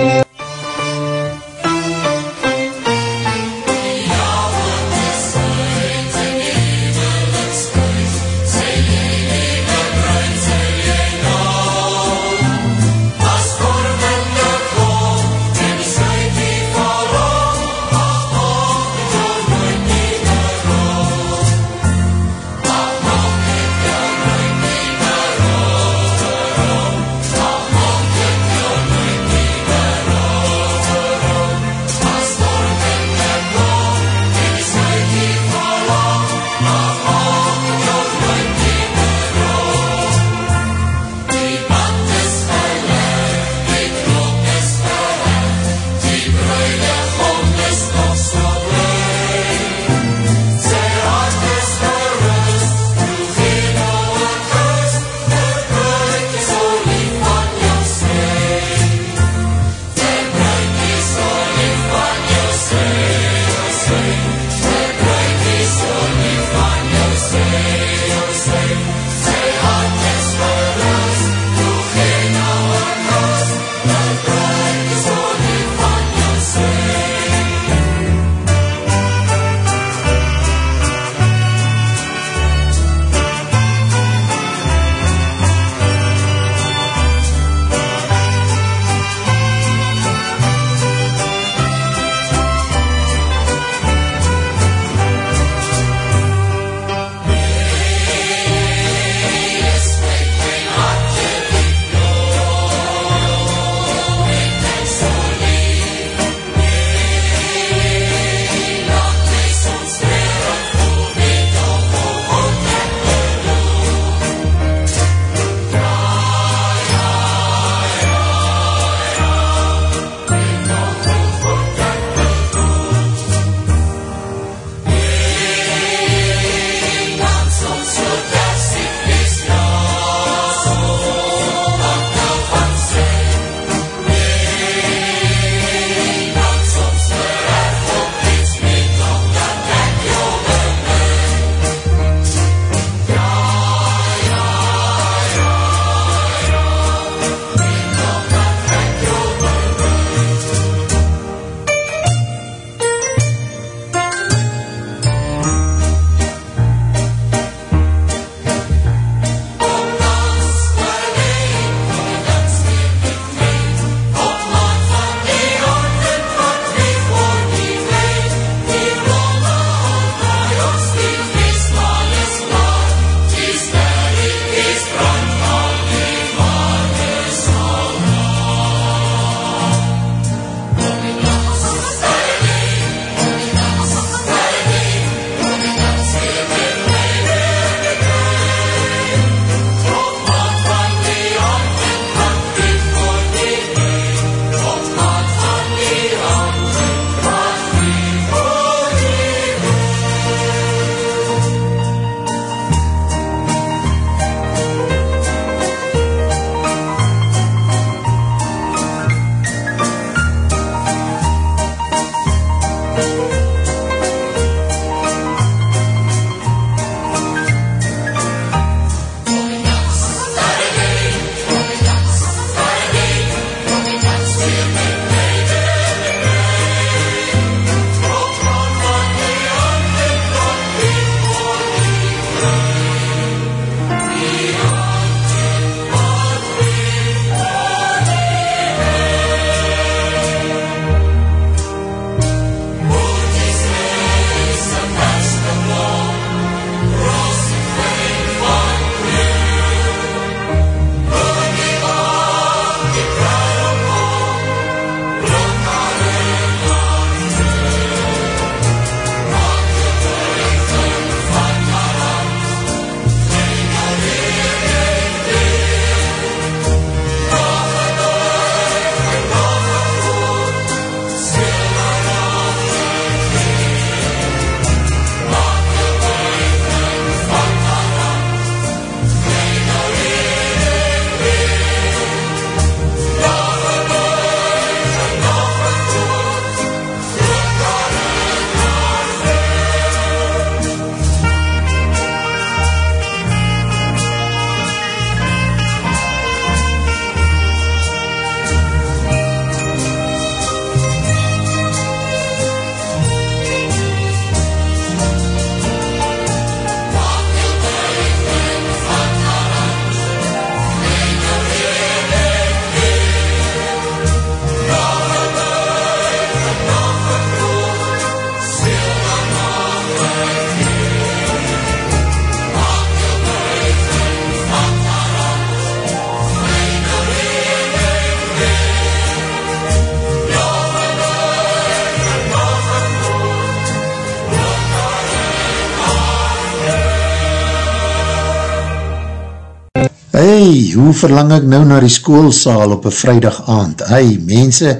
hoe verlang ek nou na die schoolsaal op een vrijdag aand? Ai, mense,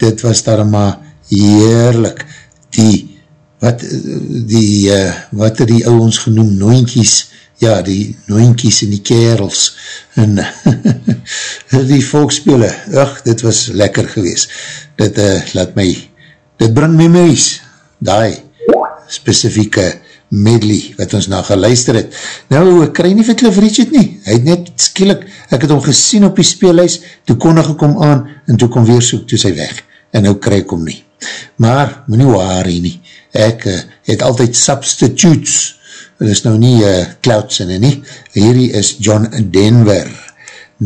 dit was daar maar heerlik. Die, wat, die, uh, wat er die ou ons genoem, nooinkies, ja, die nooinkies en die kerels, en die volkspele, ach, dit was lekker gewees. Dit, uh, laat my, dit bring memories, die specifieke medley, wat ons na geluister het. Nou, ek krij nie vir Cliff Richard nie, hy het net skielik, ek het hom gesien op die speelhuis, toe kon hy gekom aan, en toe kom weer soek, toe sy weg, en nou krij ek hom nie. Maar, moet nie waar nie, ek uh, het altyd substitutes, dit is nou nie uh, clouds in nie, hierdie is John Denver.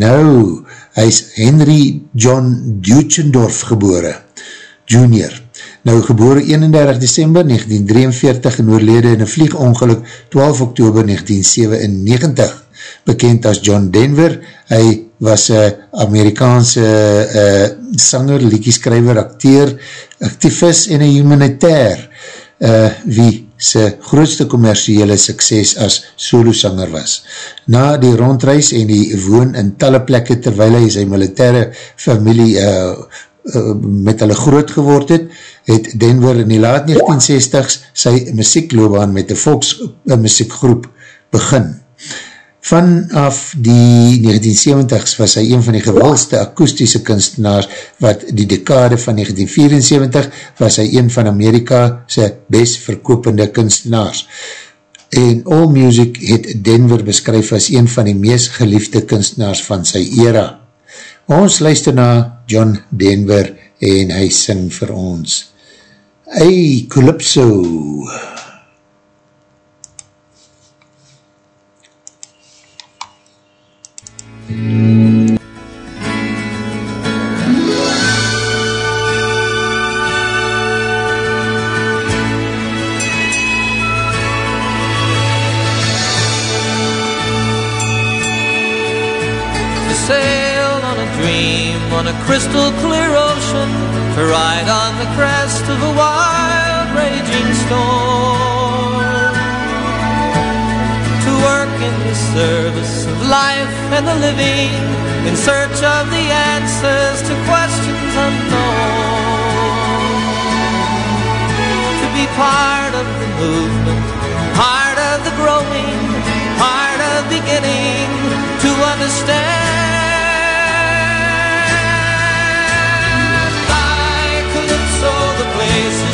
Nou, hy is Henry John Duchendorf gebore, junior, Nou geboore 31 december 1943 en oorlede in een vliegongeluk 12 oktober 1997. Bekend as John Denver, hy was een Amerikaanse uh, sanger, liekieskrijver, acteer, activist en een humanitair, uh, wie sy grootste commerciële sukses as solo-sanger was. Na die rondreis en die woon in talle plekke terwijl hy sy militaire familie uh, uh, met hulle groot geword het, het Denver in die laat 1960s sy muziekloobaan met die volksmuziekgroep begin. Vanaf die 1970s was hy een van die gewildste akoestische kunstenaars wat die dekade van 1974 was hy een van Amerika sy best verkopende kunstenaars. En All Music het Denver beskryf as een van die meest geliefde kunstenaars van sy era. Ons luister na John Denver en hy sing vir ons. Hey, Calypso.
to and the living, in search of the answers to questions unknown, to be part of the movement, part of the growing, part of beginning to understand. Like Calypso, the places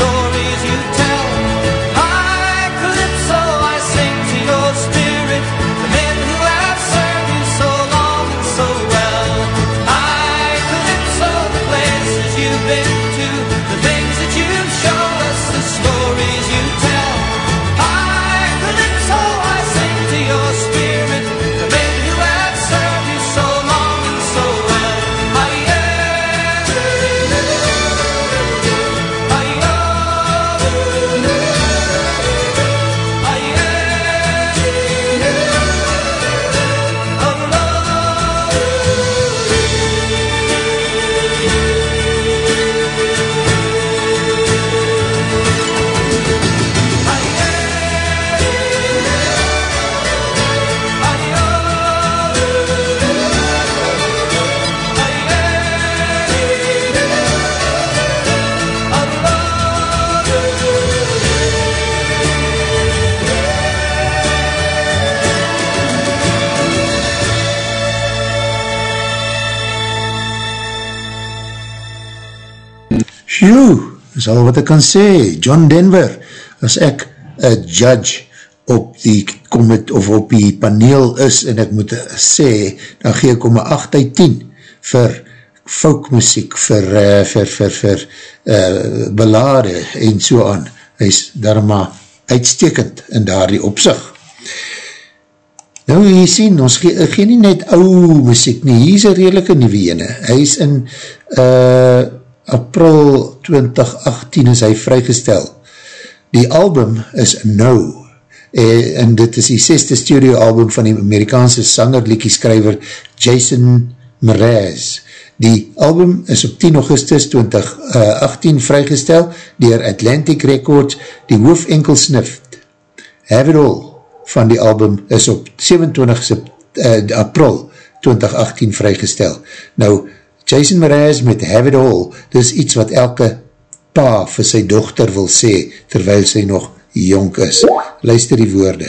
pastor.
Sjoe, is al wat ek kan sê, John Denver, as ek een judge op die comet of op die paneel is en ek moet sê, dan gee ek om een 8 uit 10 vir folkmuziek, vir, uh, vir, vir, vir uh, belade en so aan. Hy is daar maar uitstekend in daar die opzicht. Nou, jy sien, ons gee, gee nie net ou muziek nie, hier is een redelike nieuwe ene. Hy is in uh, april 2018 is hy vrygestel. Die album is No, en dit is die seste studio album van die Amerikaanse sanger, liekieskrijver Jason Mraz. Die album is op 10 augustus 2018 vrygestel dier Atlantic Records, die hoofdenkelsnif Have It All van die album is op 27 uh, april 2018 vrygestel. Nou, Jason Mraz met Have It All, dit is iets wat elke pa vir sy dochter wil sê, terwyl sy nog jonk is. Luister die woorde.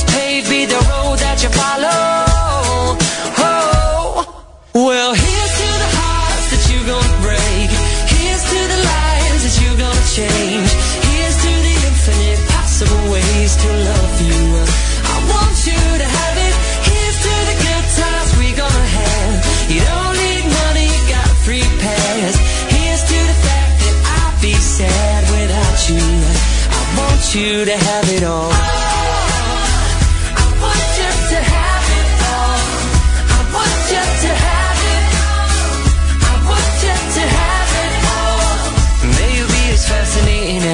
be the road that you follow. Oh, well, here's to the hearts that you're gonna break. Here's to the lives that you're gonna change. Here's to the infinite possible ways to love you. I want you to have it. Here's to the good times we're gonna have. You don't need money, you got a free pass. Here's to the fact that I'd be sad without you. I want you to have it all.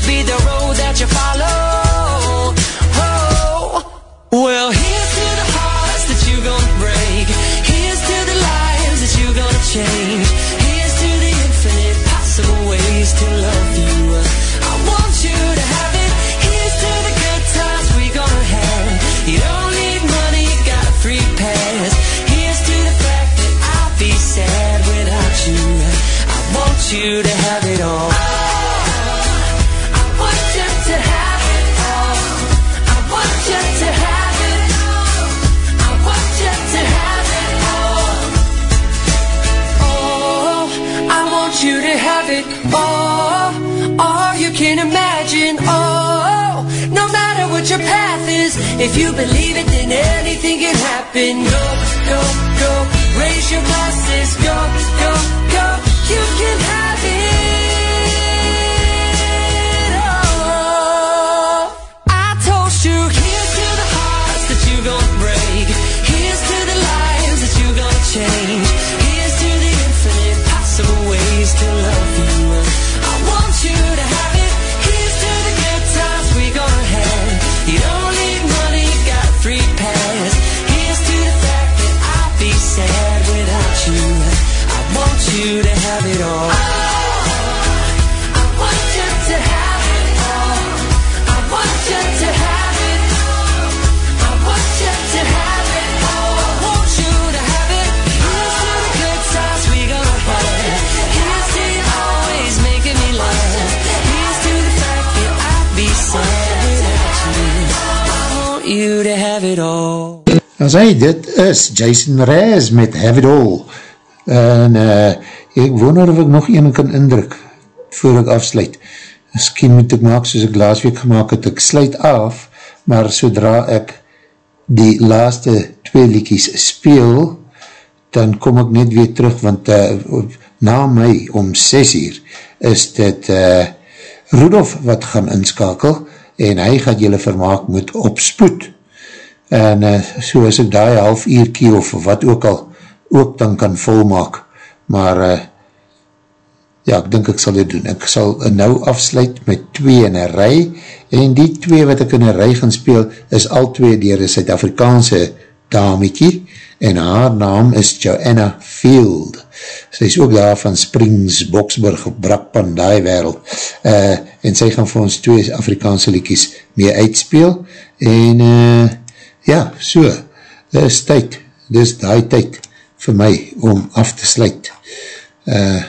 paved be the road that you follow. Whoa. Well, here's to the hearts that you're gonna break. Here's to the lives that you're gonna change. Here's to the infinite possible ways to love you. I want you to have it. Here's to the good times we're gonna have. You don't need money, you got a free pass. Here's to the fact that I'll be sad without you. I want you to have it all. Path is, if you believe it, then anything can happen. Go, go, go. Raise your glasses. Go, go, go. You can have it.
As hy, dit is Jason Mraz met Have It All. En uh, Ek wonder of ek nog een kan indruk voor ek afsluit. Misschien moet ek maak soos ek laas week gemaakt het, ek sluit af, maar sodra ek die laaste twee liekies speel, dan kom ek net weer terug, want uh, na my om 6 uur is dit uh, Rudolf wat gaan inskakel, en hy gaat julle vermaak met opspoed. En uh, so as ek die half uurkie of wat ook al, ook dan kan volmaak, maar uh, ja, ek dink ek sal dit doen. Ek sal nou afsluit met twee in een rij, en die twee wat ek in een rij gaan speel, is al twee dier een Suid-Afrikaanse damiekie, en haar naam is Joanna Field. Sy is ook daar van Springs, Boksburg, Brakpan, die wereld. Uh, en sy gaan vir ons twee Afrikaanse liekies mee uitspeel, en uh, ja, so, dit is tyd, dit is die tyd vir my om af te sluit. Uh,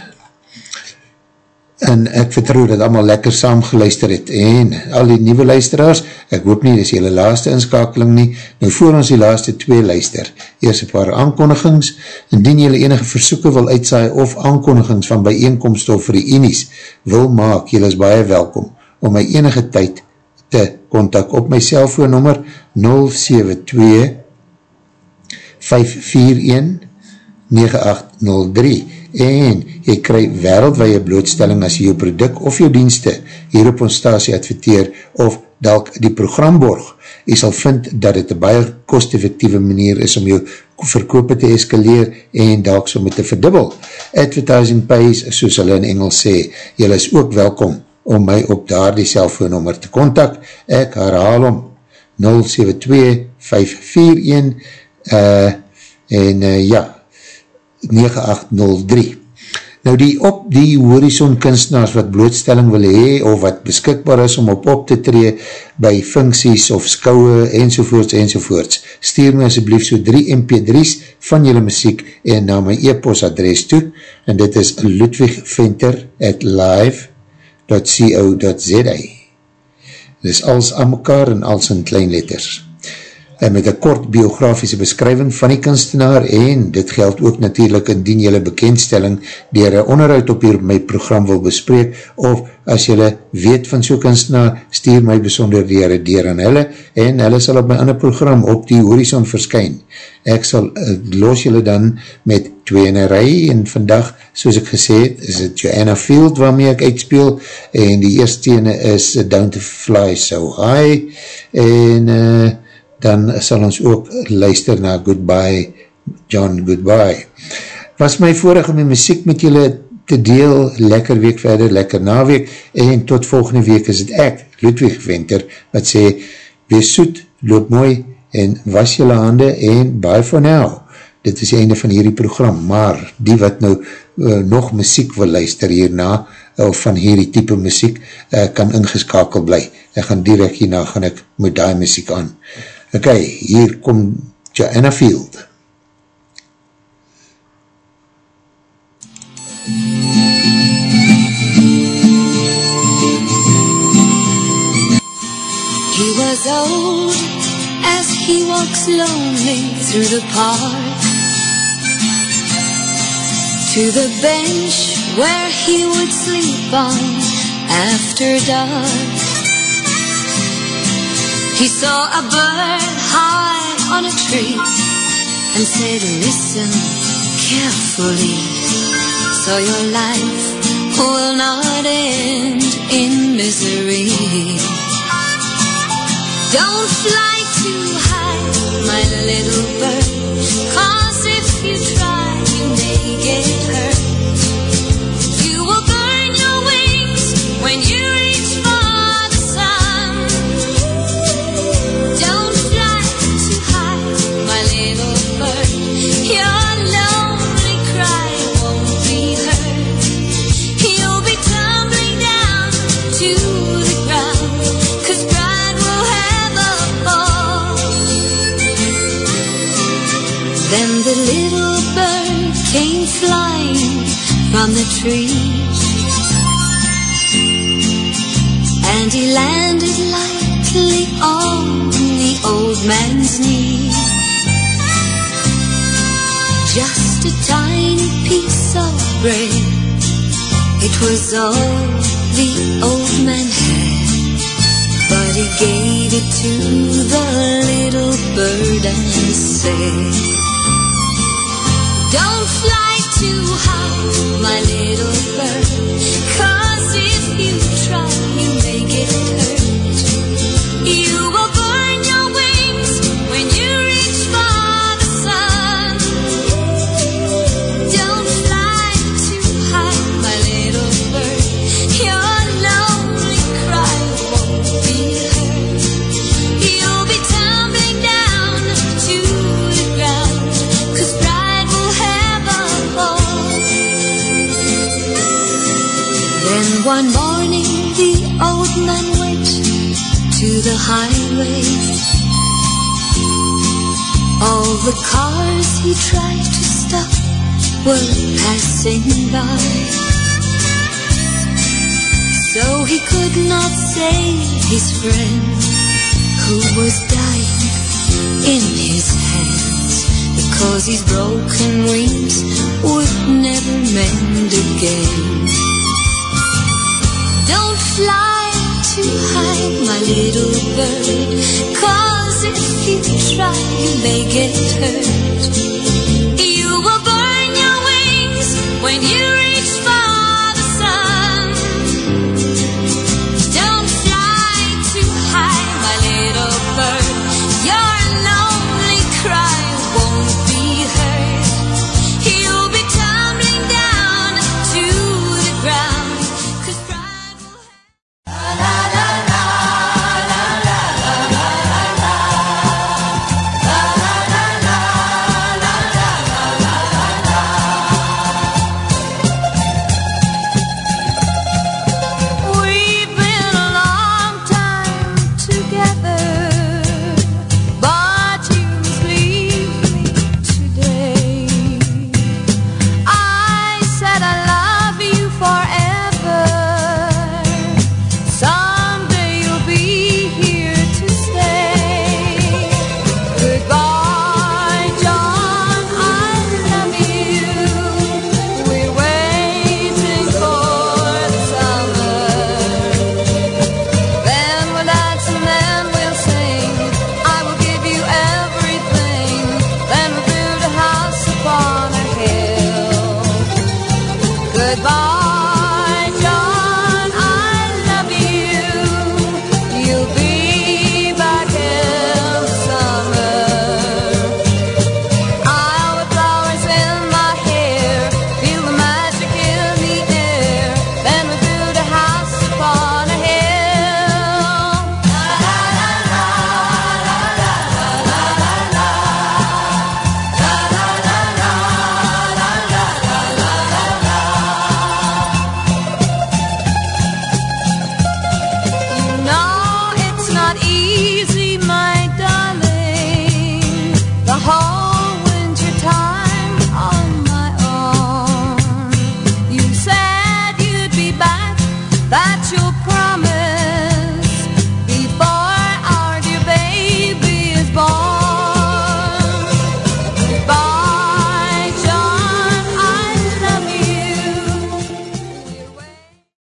en ek vertrouw dat allemaal lekker saam geluister het, en al die nieuwe luisteraars, ek hoop nie, dit is jylle laaste inskakeling nie, nou voor ons die laaste twee luister, eers een paar aankondigings, indien jylle enige versoeken wil uitsaai of aankondigings van bijeenkomst of reenies wil maak, jylle is baie welkom, om my enige tyd te kontak op my cellfoonnummer 072 541 9803 en jy krij wereldwaie blootstelling as jy jou product of jou dienste hier op ons stasie adverteer of dalk die program borg. Jy sal vind dat het een baie kost-effectieve manier is om jou verkoop te eskaleer en dalk so met te verdubbel. Advertising pays, soos hulle in Engels sê, jy is ook welkom om my op daar die cellfoonnummer te kontak. Ek herhaal om 072 541 uh, en uh, ja, 9803. Nou die op die horizon kunstenaars wat blootstelling wil hee of wat beskikbaar is om op op te tree by funksies of skouwe enzovoorts enzovoorts, stuur my asjeblief so 3 mp3's van julle muziek en na my e-post adres toe en dit is ludwigventer at live.co.za Dit is als aan mekaar en als in kleinletters en met een kort biografische beskrywing van die kunstenaar en dit geld ook natuurlijk indien jylle bekendstelling dier een onderhoud op hier my program wil bespreek of as jylle weet van so'n kunstenaar stuur my besonder dier dier aan hulle en hulle sal op my ander program op die horizon verskyn. Ek sal uh, los jylle dan met twee in een rij en vandag soos ek gesê het is het Joanna Field waarmee ek uitspeel en die eerste ene is Down to Fly So High en eh uh, dan sal ons ook luister na Goodbye, John Goodbye. Was my voorig om die muziek met julle te deel, lekker week verder, lekker naweek, en tot volgende week is het ek, Ludwig Venter, wat sê, wees soet, loop mooi, en was julle hande, en bye for now. Dit is die einde van hierdie program, maar die wat nou uh, nog muziek wil luister hierna, of van hierdie type muziek, uh, kan ingeskakel bly. Ek gaan direct hierna, gaan ek met die muziek aan. Ok, hier kom Joanna Field.
He was old as he walks lonely through the park to the bench where he would sleep on after dark. He saw a bird high on a tree and said, Listen carefully, so your life will not end in misery. Don't fly too high, my little bird, from the tree. And he landed lightly on the old man's knee. Just a tiny piece of bread. It was all the old man had, highway. All the cars he tried to stop were passing by. So he could not save his friend who was dying in his hands because his broken wings would never mend again. Don't fly too high, my little bird, cause if you try, you may get hurt. You will burn your wings when you